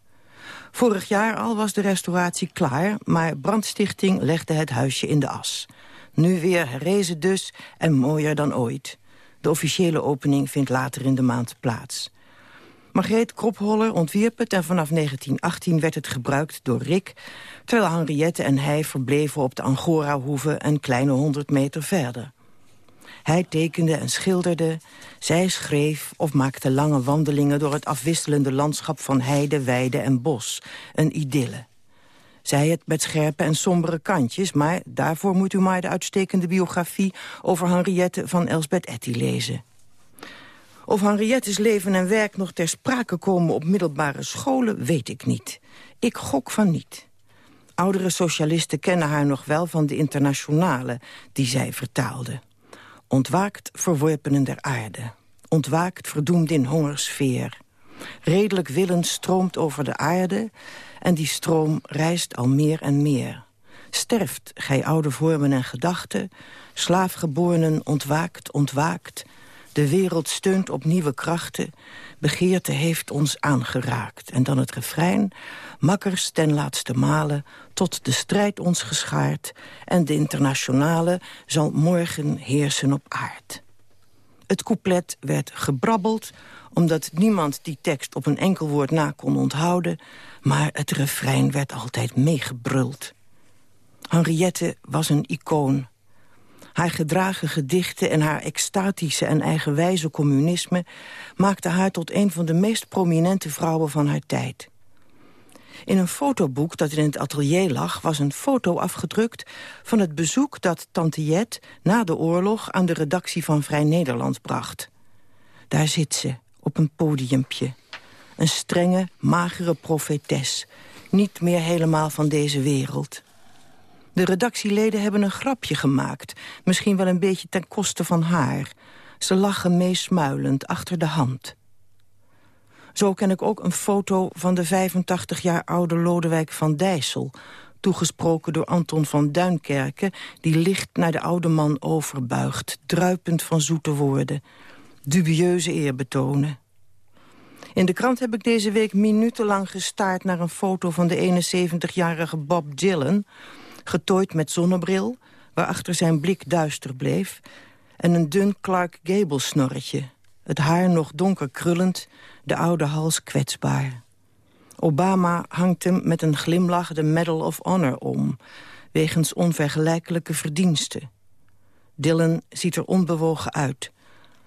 Vorig jaar al was de restauratie klaar... maar brandstichting legde het huisje in de as. Nu weer herrezen dus en mooier dan ooit. De officiële opening vindt later in de maand plaats. Margreet Kropholler ontwierp het en vanaf 1918 werd het gebruikt door Rick... terwijl Henriette en hij verbleven op de Angora-hoeve een kleine honderd meter verder. Hij tekende en schilderde, zij schreef of maakte lange wandelingen... door het afwisselende landschap van heide, weide en bos, een idylle. Zij het met scherpe en sombere kantjes... maar daarvoor moet u maar de uitstekende biografie... over Henriette van Elsbeth Etty lezen. Of Henriette's leven en werk nog ter sprake komen op middelbare scholen, weet ik niet. Ik gok van niet. Oudere socialisten kennen haar nog wel van de internationale die zij vertaalde. Ontwaakt verworpenen der aarde. Ontwaakt verdoemd in hongersfeer. Redelijk willend stroomt over de aarde... en die stroom reist al meer en meer. Sterft, gij oude vormen en gedachten... slaafgeborenen ontwaakt, ontwaakt... De wereld steunt op nieuwe krachten. Begeerte heeft ons aangeraakt. En dan het refrein. Makkers ten laatste malen. Tot de strijd ons geschaard. En de internationale zal morgen heersen op aard. Het couplet werd gebrabbeld omdat niemand die tekst op een enkel woord na kon onthouden... maar het refrein werd altijd meegebruld. Henriette was een icoon, haar gedragen gedichten en haar extatische en eigenwijze communisme... maakten haar tot een van de meest prominente vrouwen van haar tijd. In een fotoboek dat in het atelier lag... was een foto afgedrukt van het bezoek dat Tante Jet... na de oorlog aan de redactie van Vrij Nederland bracht. Daar zit ze, op een podiumpje. Een strenge, magere profetes. Niet meer helemaal van deze wereld. De redactieleden hebben een grapje gemaakt. Misschien wel een beetje ten koste van haar. Ze lachen meesmuilend achter de hand. Zo ken ik ook een foto van de 85 jaar oude Lodewijk van Dijssel... toegesproken door Anton van Duinkerken... die licht naar de oude man overbuigt, druipend van zoete woorden. Dubieuze eerbetonen. In de krant heb ik deze week minutenlang gestaard naar een foto van de 71-jarige Bob Dylan... getooid met zonnebril, waarachter zijn blik duister bleef... en een dun Clark Gable snorretje, het haar nog donker krullend, de oude hals kwetsbaar. Obama hangt hem met een glimlach de Medal of Honor om... wegens onvergelijkelijke verdiensten. Dylan ziet er onbewogen uit,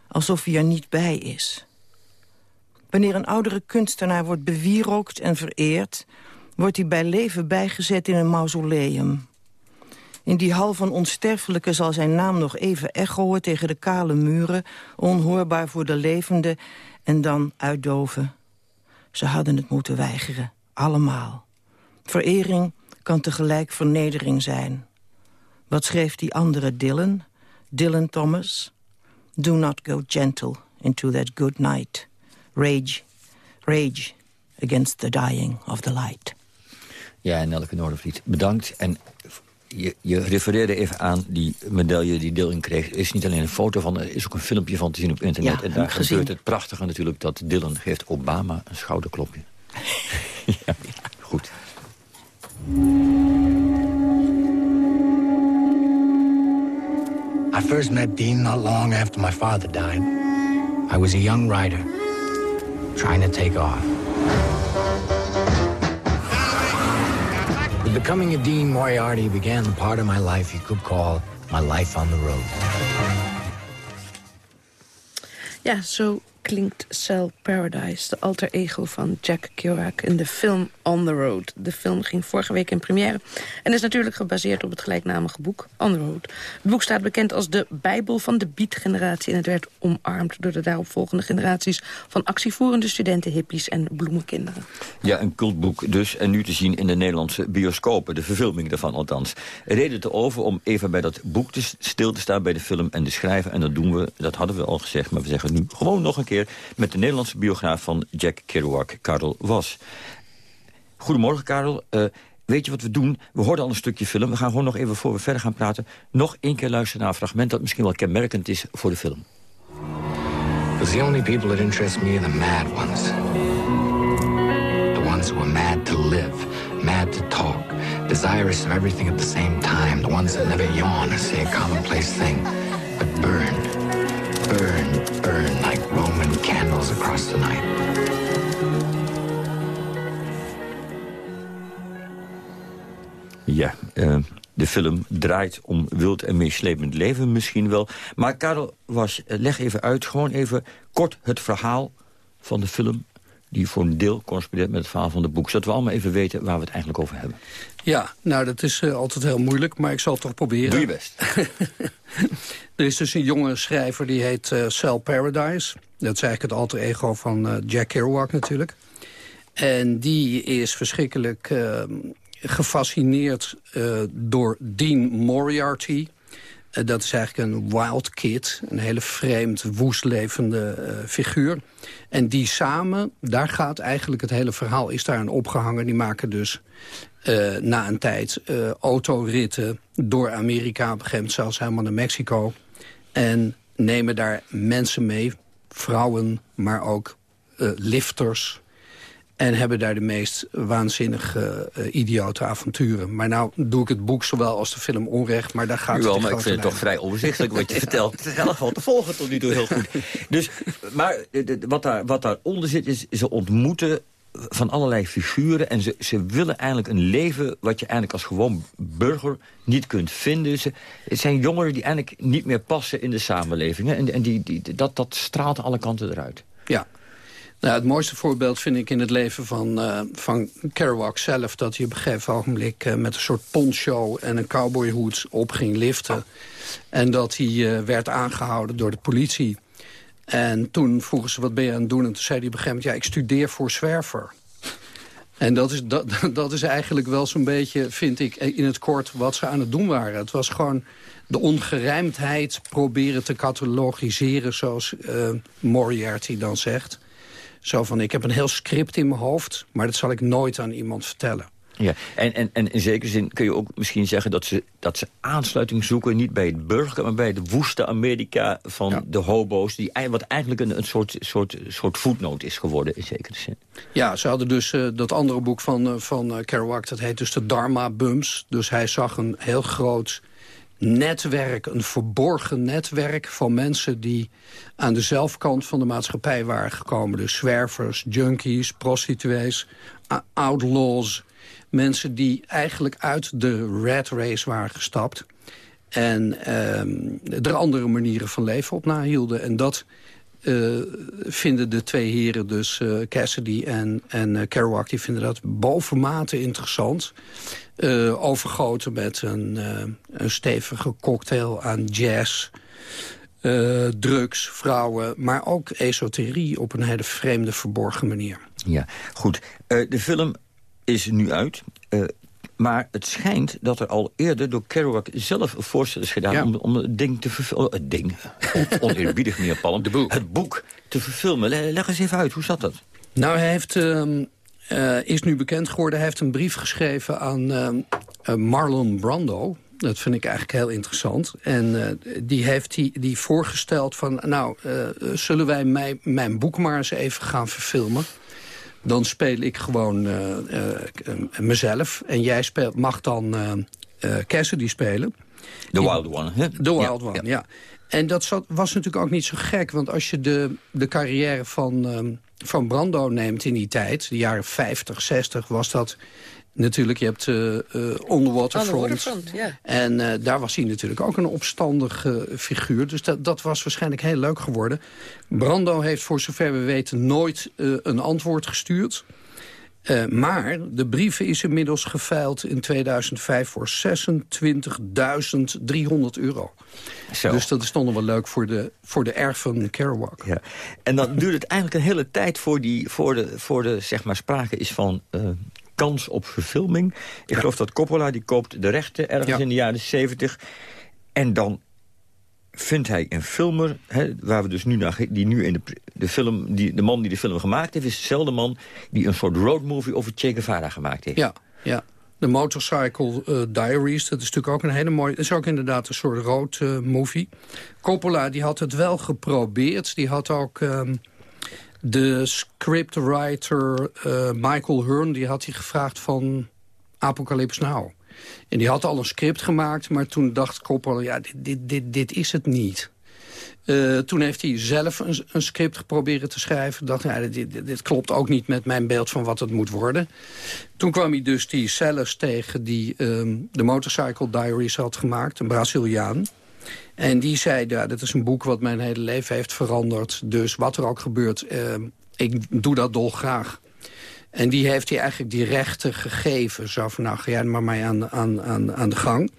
alsof hij er niet bij is. Wanneer een oudere kunstenaar wordt bewierookt en vereerd... wordt hij bij leven bijgezet in een mausoleum. In die hal van onsterfelijke zal zijn naam nog even echoen... tegen de kale muren, onhoorbaar voor de levenden... en dan uitdoven. Ze hadden het moeten weigeren, allemaal. Verering kan tegelijk vernedering zijn. Wat schreef die andere Dylan, Dylan Thomas? Do not go gentle into that good night. Rage, rage against the dying of the light. Ja, en Elke Noordervliet, bedankt. En je, je, refereerde even aan die medaille die Dylan kreeg. Er is niet alleen een foto van, er is ook een filmpje van te zien op internet. Ja, en daar gezien. gebeurt het prachtige natuurlijk dat Dylan geeft Obama een schouderklopje. *laughs* ja, goed. I first met Dean not long after my father died. I was a young writer, trying to take off. With becoming a Dean Moriarty began the part of my life you could call my life on the road. Ja, zo klinkt Cell Paradise, de alter ego van Jack Kerouac in de film On the Road. De film ging vorige week in première en is natuurlijk gebaseerd op het gelijknamige boek On the Road. Het boek staat bekend als de bijbel van de beatgeneratie en het werd omarmd door de daaropvolgende generaties van actievoerende studenten, hippies en bloemenkinderen. Ja, een cultboek dus. En nu te zien in de Nederlandse bioscopen. De verfilming daarvan althans. Reden te over om even bij dat boek te stil te staan bij de film en de schrijver. En dat doen we, dat hadden we al gezegd, maar we zeggen nu gewoon nog een keer... met de Nederlandse biograaf van Jack Kerouac, Karel Was. Goedemorgen, Karel. Eh, weet je wat we doen? We hoorden al een stukje film. We gaan gewoon nog even, voor we verder gaan praten... nog één keer luisteren naar een fragment... dat misschien wel kenmerkend is voor de film. The only people that interest me are the mad ones. The ones who are mad to live, mad to talk, desirous of everything at the same time. The ones that never yawn or say a commonplace thing, but burn, burn, burn like candles across the night. Ja, eh, de film draait om wild en meeslepend leven misschien wel. Maar Karel, was, eh, leg even uit, gewoon even kort het verhaal van de film... die voor een deel correspondeert met het verhaal van het boek. Zodat we allemaal even weten waar we het eigenlijk over hebben. Ja, nou dat is eh, altijd heel moeilijk, maar ik zal het toch proberen. Doe je best. *laughs* Er is dus een jonge schrijver die heet eh Cell Paradise. Dat is eigenlijk het alter ego van eh, Jack Kerouac natuurlijk. En die is verschrikkelijk eh, gefascineerd door Dean Moriarty. Dat is eigenlijk een wild kid, een hele vreemd, woestlevende figuur. En die samen, daar gaat eigenlijk het hele verhaal, is daar aan opgehangen. Die maken dus eh, na een tijd eh, autoritten door Amerika, op een gegeven moment zelfs helemaal naar Mexico. En nemen daar mensen mee, vrouwen, maar ook eh, lifters. En hebben daar de meest waanzinnige, eh, idiote avonturen. Maar nou doe ik het boek zowel als de film onrecht, maar daar gaat het in maar ik vind het toch vrij overzichtelijk wat je *laughs* vertelt. Het is in elk geval te volgen tot nu toe heel goed. *laughs* Dus, maar de- wat, daar, wat daaronder zit is, ze ontmoeten van allerlei figuren... en ze, ze willen eigenlijk een leven wat je eigenlijk als gewoon burger niet kunt vinden. Ze, het zijn jongeren die eigenlijk niet meer passen in de samenleving. En, en die, die, dat, dat straalt alle kanten eruit. Ja. Nou, het mooiste voorbeeld vind ik in het leven van, eh, van Kerouac zelf... dat hij op een gegeven ogenblik eh, met een soort poncho en een cowboyhoed op ging liften. En dat hij eh, werd aangehouden door de politie. En toen vroegen ze, wat ben je aan het doen? En toen zei hij op een gegeven moment, ja, ik studeer voor zwerver. En dat is, dat, *laughs* dat is eigenlijk wel zo'n beetje, vind ik, in het kort wat ze aan het doen waren. Het was gewoon de ongerijmdheid proberen te catalogiseren, zoals eh, Moriarty dan zegt. Zo van, ik heb een heel script in mijn hoofd, maar dat zal ik nooit aan iemand vertellen. Ja, en, en, en in zekere zin kun je ook misschien zeggen dat ze, dat ze aansluiting zoeken... niet bij het burger, maar bij het woeste Amerika van de hobo's... Die, wat eigenlijk een, een soort, soort, soort voetnoot is geworden in zekere zin. Ja, ze hadden dus uh, dat andere boek van, uh, van uh, Kerouac, dat heet dus de Dharma Bums. Dus hij zag een heel groot netwerk, een verborgen netwerk van mensen die aan de zelfkant van de maatschappij waren gekomen. Dus zwervers, junkies, prostituees, outlaws. Mensen die eigenlijk uit de rat race waren gestapt. En uh, er andere manieren van leven op nahielden. En dat uh, vinden de twee heren, dus uh, Cassidy en, en uh, Kerouac... die vinden dat bovenmate interessant. overgoten met een, een stevige cocktail aan jazz... drugs, vrouwen, maar ook esoterie op een hele vreemde, verborgen manier. Ja, goed. de film is nu uit. Maar het schijnt dat er al eerder door Kerouac zelf een voorstel is gedaan... Om, om het ding te verfilmen. Oh, het ding, *laughs* oneerbiedig meneer Palm. boek. Het boek te verfilmen. Leg eens even uit, hoe zat dat? Nou, hij heeft, uh, uh, is nu bekend geworden... hij heeft een brief geschreven aan uh, Marlon Brando... Dat vind ik eigenlijk heel interessant. En die heeft die, die voorgesteld van... nou, zullen wij mij, mijn boek maar eens even gaan verfilmen dan speel ik gewoon uh, uh, mezelf. En jij speelt, mag dan uh, Cassidy spelen. The Wild One, hè? The Wild One, ja. En dat zat, was natuurlijk ook niet zo gek. Want als je de, de carrière van, um, van Brando neemt in die tijd... de jaren 50, 60, was dat Natuurlijk, je hebt uh, uh, Underwaterfront. ja. En uh, daar was hij natuurlijk ook een opstandige figuur. Dus dat, dat was waarschijnlijk heel leuk geworden. Brando heeft voor zover we weten nooit een antwoord gestuurd. maar de brieven is inmiddels geveild in 2005 voor 26.300 euro. Zo. Dus dat is toch nog wel leuk voor de, voor de erf van Kerouac. Ja. En dan duurt het eigenlijk een hele tijd voor, die, voor, de, voor de zeg maar, sprake is van kans op verfilming. Ik geloof dat Coppola die koopt de rechten ergens in de jaren 70. En dan vindt hij een filmer, hè, waar we dus nu naar, die nu in de, de film, die, de man die de film gemaakt heeft, is dezelfde man die een soort roadmovie over Che Guevara gemaakt heeft. Ja, ja. De Motorcycle uh, Diaries, dat is natuurlijk ook een hele mooie... Dat is ook inderdaad een soort road uh, movie. Coppola die had het wel geprobeerd. Die had ook um, de scriptwriter uh, Michael Hearn die had hij gevraagd van Apocalypse Now. En die had al een script gemaakt, maar toen dacht Coppola... ja, dit, dit, dit, dit is het niet. Uh, toen heeft hij zelf een, een, script geprobeerd te schrijven. Dacht, ja, dit, dit, klopt ook niet met mijn beeld van wat het moet worden. Toen kwam hij dus die Sellers tegen die um, de Motorcycle Diaries had gemaakt. Een Braziliaan. En die zei, ja, dat is een boek wat mijn hele leven heeft veranderd. Dus wat er ook gebeurt, uh, ik doe dat dolgraag. En die heeft hij eigenlijk die rechten gegeven. Zo van, nou, ga jij maar mij aan, aan, aan, aan de gang.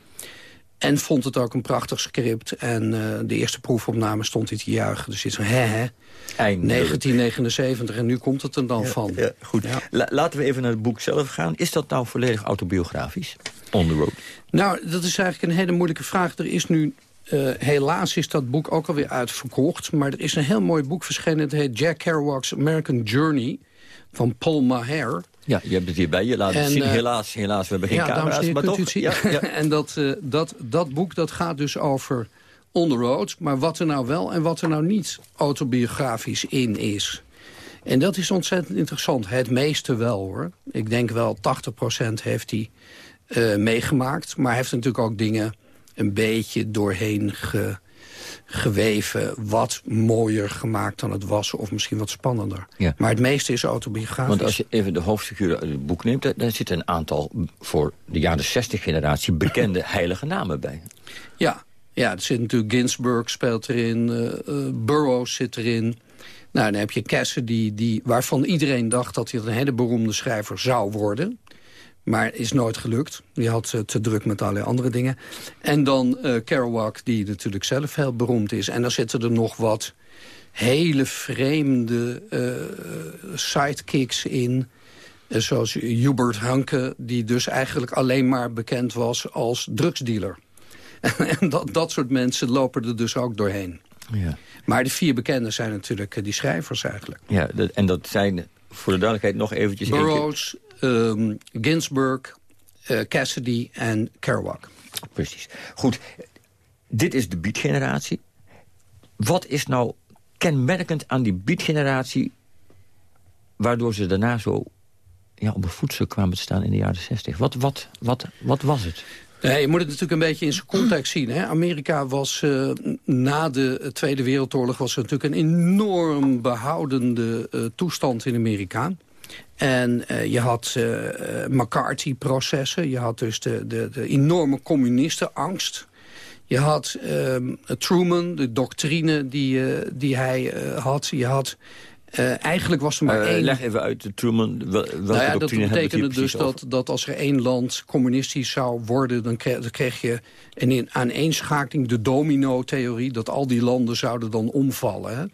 En vond het ook een prachtig script. En uh, de eerste proefopname stond hij te juichen. Dus is van, hè, hè. Eindelijk. 1979 en nu komt het er dan ja, van. Ja, goed. Ja. La laten we even naar het boek zelf gaan. Is dat nou volledig autobiografisch? On the road. Nou, dat is eigenlijk een hele moeilijke vraag. Er is nu uh, helaas is dat boek ook alweer uitverkocht. Maar er is een heel mooi boek verschenen. Het heet Jack Kerouac's American Journey van Paul Maher. Ja, je hebt het hierbij. Je laat het zien. Uh, helaas, helaas, we hebben geen ja, camera's. Heren, maar toch, u het zien? Ja, ja. *laughs* en dat, uh, dat, dat boek dat gaat dus over on the road. Maar wat er nou wel en wat er nou niet autobiografisch in is. En dat is ontzettend interessant. Het meeste wel, hoor. Ik denk wel 80% heeft hij uh, meegemaakt. Maar hij heeft natuurlijk ook dingen een beetje doorheen ge, geweven. Wat mooier gemaakt dan het was. Of misschien wat spannender. Ja. Maar het meeste is autobiografisch. Want als je even de hoofdfiguren uit het boek neemt... daar zitten een aantal voor de jaren 60 generatie bekende *laughs* heilige namen bij. Ja, ja er zit natuurlijk Ginsburg speelt erin. Uh, uh, Burroughs zit erin. Nou, dan heb je Cassidy, die, waarvan iedereen dacht dat hij een hele beroemde schrijver zou worden. Maar is nooit gelukt. Die had uh, te druk met allerlei andere dingen. En dan uh, Kerouac, die natuurlijk zelf heel beroemd is. En dan zitten er nog wat hele vreemde uh, sidekicks in. zoals Hubert Hanke, die dus eigenlijk alleen maar bekend was als drugsdealer. *laughs* en dat, dat soort mensen lopen er dus ook doorheen. Ja. Maar de vier bekenden zijn natuurlijk die schrijvers eigenlijk. Ja, en dat zijn voor de duidelijkheid nog eventjes... Burroughs, um, Ginsburg, uh, Cassidy en Kerouac. Precies. Goed, dit is de beatgeneratie. Wat is nou kenmerkend aan die beatgeneratie... waardoor ze daarna zo ja, op een voetstuk kwamen te staan in de jaren 60? Wat, wat, wat, wat was het? Nee, je moet het natuurlijk een beetje in zijn context zien. Hè? Amerika was uh, na de Tweede Wereldoorlog... was er natuurlijk een enorm behoudende uh, toestand in Amerika. En uh, je had McCarthy-processen. Je had dus de, de, de enorme communistenangst. Je had ehm, Truman, de doctrine die, die hij had. Je had uh, eigenlijk was er maar uh, één... Leg even uit, de Truman, welke nou ja, Dat betekende dus dat, dat als er één land communistisch zou worden... dan kreeg, dan kreeg je een in aaneenschakeling de domino-theorie... dat al die landen zouden dan omvallen. Hè?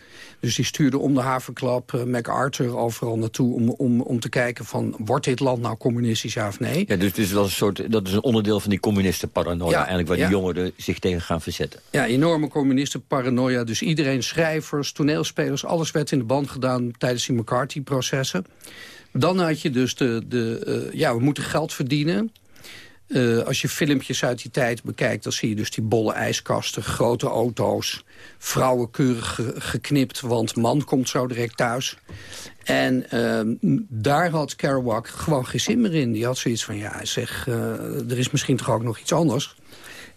Dus die stuurde om de havenklap uh, MacArthur overal naartoe... Om, om, om te kijken van, wordt dit land nou communistisch ja of nee? Ja, dus het is wel een soort, dat is een onderdeel van die communistenparanoia... Ja, eigenlijk waar ja. die jongeren zich tegen gaan verzetten. Ja, enorme communistenparanoia. Dus iedereen, schrijvers, toneelspelers, alles werd in de band gedaan... tijdens die McCarthy-processen. Dan had je dus de, de uh, ja, we moeten geld verdienen... Uh, als je filmpjes uit die tijd bekijkt, dan zie je dus die bolle ijskasten, grote auto's, vrouwen keurig ge geknipt, want man komt zo direct thuis. En uh, daar had Kerouac gewoon geen zin meer in. Die had zoiets van, ja, zeg, uh, er is misschien toch ook nog iets anders.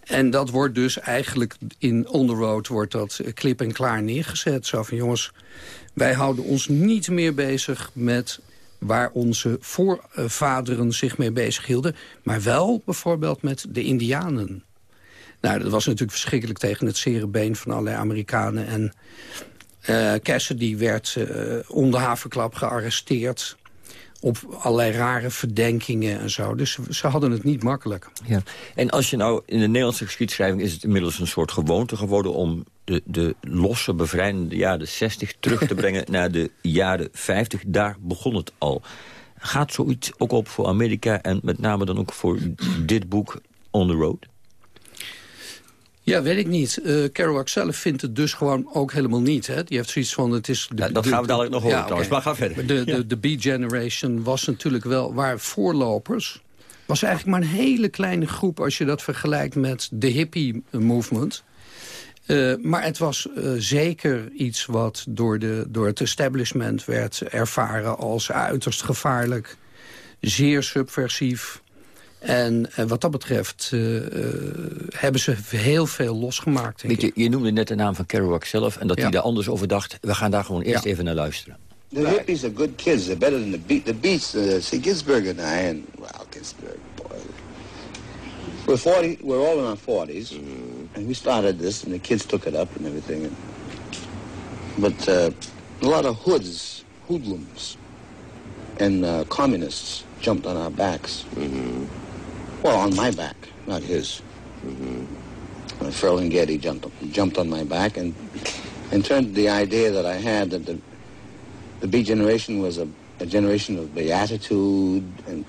En dat wordt dus eigenlijk in On wordt dat klip en klaar neergezet. Zo van, jongens, wij houden ons niet meer bezig met waar onze voorvaderen zich mee bezig hielden. Maar wel bijvoorbeeld met de indianen. Nou, dat was natuurlijk verschrikkelijk tegen het zere been van allerlei Amerikanen. En uh, Cassidy werd uh, onder havenklap gearresteerd op allerlei rare verdenkingen en zo. Dus ze hadden het niet makkelijk. Ja. En als je nou in de Nederlandse geschiedschrijving... is het inmiddels een soort gewoonte geworden... om de, de losse, bevrijdende jaren 60 terug te brengen naar de jaren 50. Daar begon het al. Gaat zoiets ook op voor Amerika en met name dan ook voor dit boek On the Road? Ja, weet ik niet. Uh, Kerouac zelf vindt het dus gewoon ook helemaal niet. Hè? Die heeft zoiets van... Het is de, ja, dat gaan we dadelijk nog horen ja, trouwens, maar ga verder. De, de, de B-generation was natuurlijk wel... waar voorlopers... was eigenlijk maar een hele kleine groep... als je dat vergelijkt met de hippie-movement... Uh, maar het was uh, zeker iets wat door, de, door het establishment werd ervaren als uiterst gevaarlijk. Zeer subversief. En uh, wat dat betreft hebben ze heel veel losgemaakt. Weet je, je noemde net de naam van Kerouac zelf en dat ja. hij daar anders over dacht. We gaan daar gewoon eerst ja. even naar luisteren. The hippies are good kids. They're better than the, be the beats. Uh, see, Ginsberg and I, and, well, Ginsberg, boy. We're 40, we're all in our 40s. And we started this, and the kids took it up and everything. And, but uh, a lot of hoods, hoodlums, and uh, communists jumped on our backs. Mm-hmm. Well, on my back, not his. Mm-hmm. Uh, Ferlin Getty jumped jumped on my back and and turned the idea that I had that the the Beat generation was a, a generation of beatitude and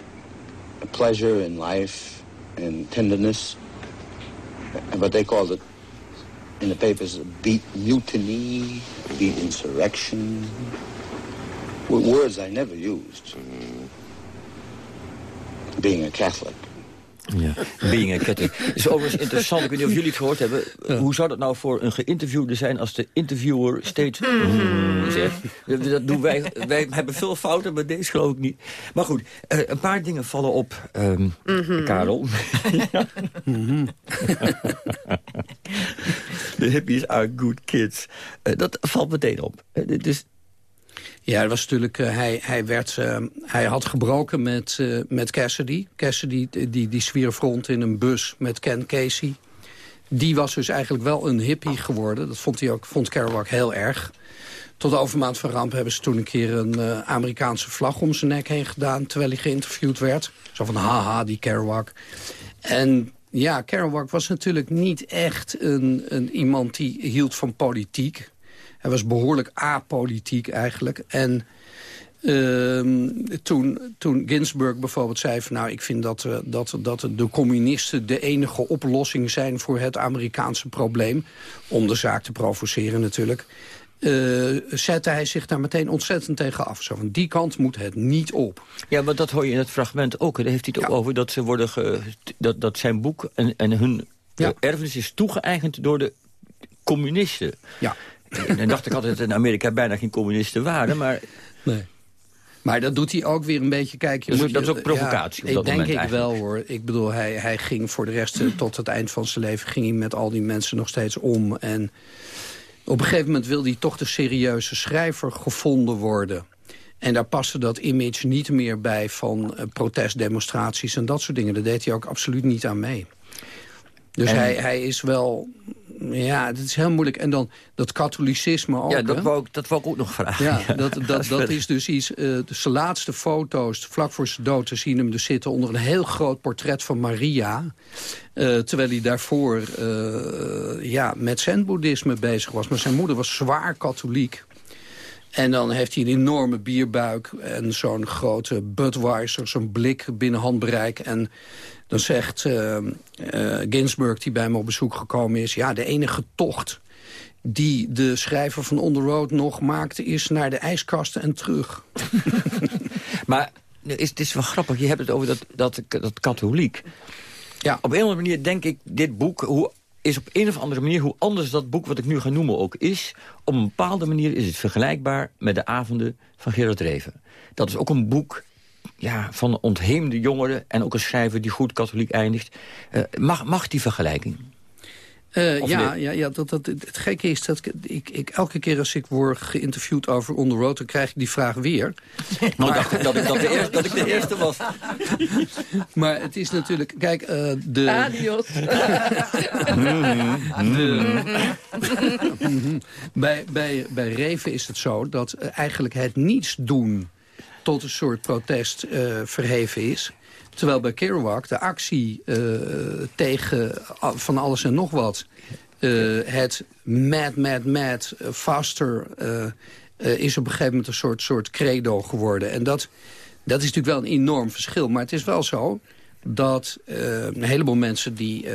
pleasure in life and tenderness but they called it in the papers beat mutiny, beat insurrection. Words I never used. Being a Catholic. Ja, being a Catholic. Het is overigens interessant, ik weet niet of jullie het gehoord hebben. Hoe zou dat nou voor een geïnterviewde zijn als de interviewer steeds mm zegt? Dat doen wij, wij hebben veel fouten, maar deze geloof ik niet. Maar goed, uh, een paar dingen vallen op, um, mm -hmm. Karel. *laughs* *laughs* De hippies are good kids. Uh, dat valt meteen op. Dus ja, dat was natuurlijk, uh, hij, hij, werd, uh, hij had gebroken met, uh, met Cassidy. Cassidy die, die zwierf rond in een bus met Ken Casey. Die was dus eigenlijk wel een hippie geworden. Dat vond, hij ook, vond Kerouac heel erg. Tot de overmaand van ramp hebben ze toen een keer een Amerikaanse vlag om zijn nek heen gedaan... terwijl hij geïnterviewd werd. Zo van, haha, die Kerouac. En ja, Kerouac was natuurlijk niet echt een, een, iemand die hield van politiek. Hij was behoorlijk apolitiek eigenlijk. En uh, toen, toen Ginsburg bijvoorbeeld zei van... nou, ik vind dat, uh, dat, dat de communisten de enige oplossing zijn... voor het Amerikaanse probleem. Om de zaak te provoceren natuurlijk. uh, zette hij zich daar meteen ontzettend tegen af. Zo van die kant moet het niet op. Ja, maar dat hoor je in het fragment ook. Daar heeft hij het ook over dat, ze worden ge, dat, dat zijn boek en, en hun ja. erfenis is toegeëigend door de communisten. Ja. En dan dacht ik altijd dat in Amerika bijna geen communisten waren, maar... Nee. Maar dat doet hij ook weer een beetje... Kijk, je dat, is ook provocatie ja, op dat denk ik wel hoor. Ik bedoel, hij, hij ging voor de rest eh, tot het eind van zijn leven... ging hij met al die mensen nog steeds om. En op een gegeven moment wilde hij toch de serieuze schrijver gevonden worden. En daar paste dat image niet meer bij van uh, protestdemonstraties en dat soort dingen. Daar deed hij ook absoluut niet aan mee. Dus hij, hij is wel ja, dat is heel moeilijk. En dan dat katholicisme ook. Ja, dat wou ik, dat wou ik ook nog vragen. Ja, *laughs* dat, dat, dat is dus iets... Uh, zijn laatste foto's, vlak voor zijn dood... te zien hem dus zitten onder een heel groot portret van Maria. Uh, terwijl hij daarvoor uh, ja, met zen-boeddhisme bezig was. Maar zijn moeder was zwaar katholiek. En dan heeft hij een enorme bierbuik en zo'n grote Budweiser, zo'n blik binnen handbereik. En dan zegt uh, uh, Ginsburg, die bij me op bezoek gekomen is... ja, de enige tocht die de schrijver van On The Road nog maakte... is naar de ijskasten en terug. *laughs* maar is, het is wel grappig, je hebt het over dat, dat, dat katholiek. Ja. Op een of andere manier denk ik, dit boek... Hoe, is op een of andere manier, hoe anders dat boek wat ik nu ga noemen ook is... op een bepaalde manier is het vergelijkbaar met de avonden van Gerard Reven. Dat is ook een boek ja, van ontheemde jongeren... en ook een schrijver die goed katholiek eindigt. Uh, mag, mag die vergelijking? Uh, ja, ja, ja dat, dat, het gekke is dat ik, ik, elke keer als ik word geïnterviewd over On The Road... dan krijg ik die vraag weer. maar *laughs* oh, dacht ik dat ik, dat, de eerste, dat ik de eerste was. *laughs* maar het is natuurlijk... Kijk, uh, de... Adios. *laughs* de, bij, bij, bij Reven is het zo dat eigenlijk het niets doen tot een soort protest uh, verheven is. Terwijl bij Kerouac de actie uh, tegen van alles en nog wat... Uh, het mad, mad, mad, faster... is op een gegeven moment een soort, soort credo geworden. En dat, dat is natuurlijk wel een enorm verschil. Maar het is wel zo dat een heleboel mensen die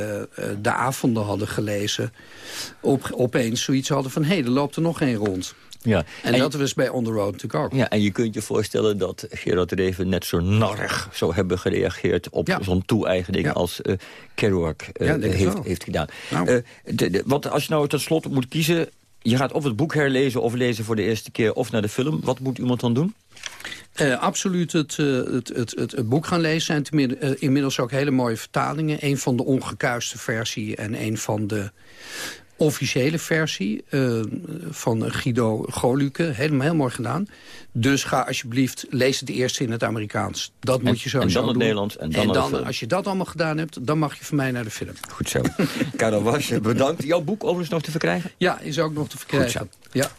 de avonden hadden gelezen... Op, opeens zoiets hadden van... hé, hey, er loopt er nog één rond. Ja. En, dat was bij On The Road natuurlijk ook. Ja, en je kunt je voorstellen dat Gerard Reven net zo narrig zou hebben gereageerd op zo'n toe-eigening als uh, Kerouac uh, heeft, heeft, gedaan. Nou. Uh, de, de, want als je nou tot slot moet kiezen, je gaat of het boek herlezen of lezen voor de eerste keer of naar de film. Wat moet iemand dan doen? Uh, absoluut het, uh, het, het, het, boek gaan lezen. zijn uh, inmiddels ook hele mooie vertalingen. Een van de ongekuiste versie en een van de officiële versie uh, van Guido Goluke. Helemaal heel mooi gedaan. Dus ga alsjeblieft, lees het eerst in het Amerikaans. Dat moet je zo doen. En dan het Nederlands. En dan, en dan als je dat allemaal gedaan hebt, dan mag je van mij naar de film. Goed zo. *laughs* Karel Wasje, bedankt. Jouw boek overigens nog te verkrijgen? Ja, is ook nog te verkrijgen. Goed zo. Ja.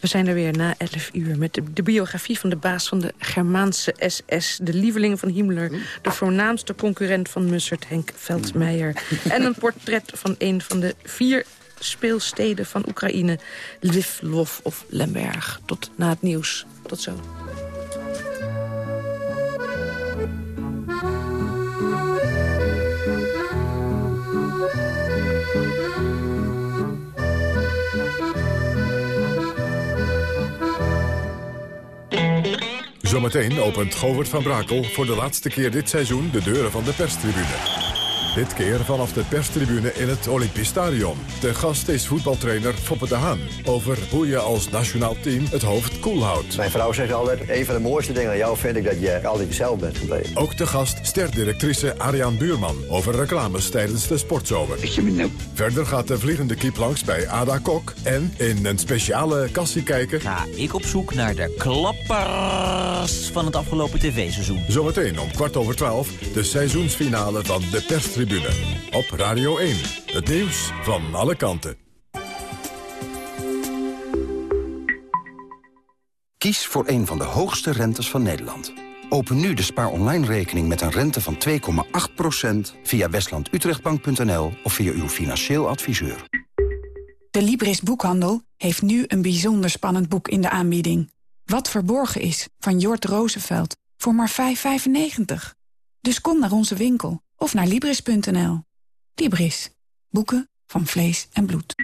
We zijn er weer na 11 uur met de, de, biografie van de baas van de Germaanse SS... de lieveling van Himmler, de voornaamste concurrent van Mussert, Henk Veldmeijer... *laughs* en een portret van een van de vier speelsteden van Oekraïne. Lviv, Lwów of Lemberg. Tot na het nieuws. Tot zo. Zometeen opent Govert van Brakel voor de laatste keer dit seizoen de deuren van de perstribune. Dit keer vanaf de perstribune in het Olympisch Stadion. De gast is voetbaltrainer Foppe de Haan. Over hoe je als nationaal team het hoofd koel houdt. Mijn vrouw zegt altijd, een van de mooiste dingen aan jou vind ik dat je altijd jezelf bent gebleven. Ook de gast sterdirectrice Ariane Buurman over reclames tijdens de sportzomer. Verder gaat de vliegende kiep langs bij Ada Kok. En in een speciale kassie kijken... Ga ik op zoek naar de klappers van het afgelopen tv-seizoen. Zometeen om kwart over twaalf de seizoensfinale van de perstribune op Radio 1. Het nieuws van alle kanten. Kies voor een van de hoogste rentes van Nederland. Open nu de Spaar Online rekening met een rente van 2,8% via westlandutrechtbank.nl of via uw financieel adviseur. De Libris Boekhandel heeft nu een bijzonder spannend boek in de aanbieding. Wat verborgen is, van Jort Roosevelt, voor maar 5,95. Dus kom naar onze winkel of naar Libris.nl. Libris. Boeken van vlees en bloed.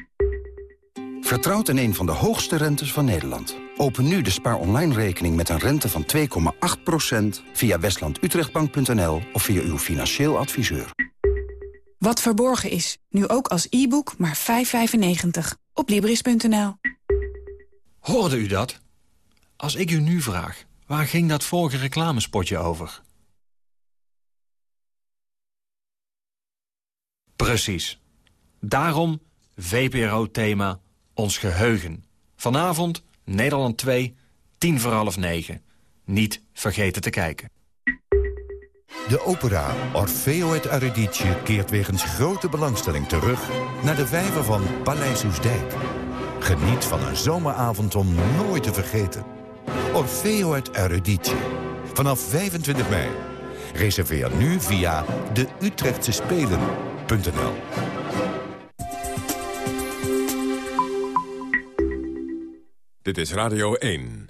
Vertrouwt in een van de hoogste rentes van Nederland. Open nu de Spaar Online rekening met een rente van 2,8% via westlandutrechtbank.nl of via uw financieel adviseur. Wat verborgen is, nu ook als e-book maar 5,95. Op Libris.nl. Hoorde u dat? Als ik u nu vraag, waar ging dat vorige reclamespotje over? Precies. Daarom VPRO-thema Ons Geheugen. Vanavond Nederland 2, tien voor half negen. Niet vergeten te kijken. De opera Orfeo et Eurydice keert wegens grote belangstelling terug... naar de vijver van Paleis Oesdijk. Geniet van een zomeravond om nooit te vergeten. Orfeo et Eurydice. Vanaf 25 mei. Reserveer nu via de Utrechtse Spelen.nl. Dit is Radio 1.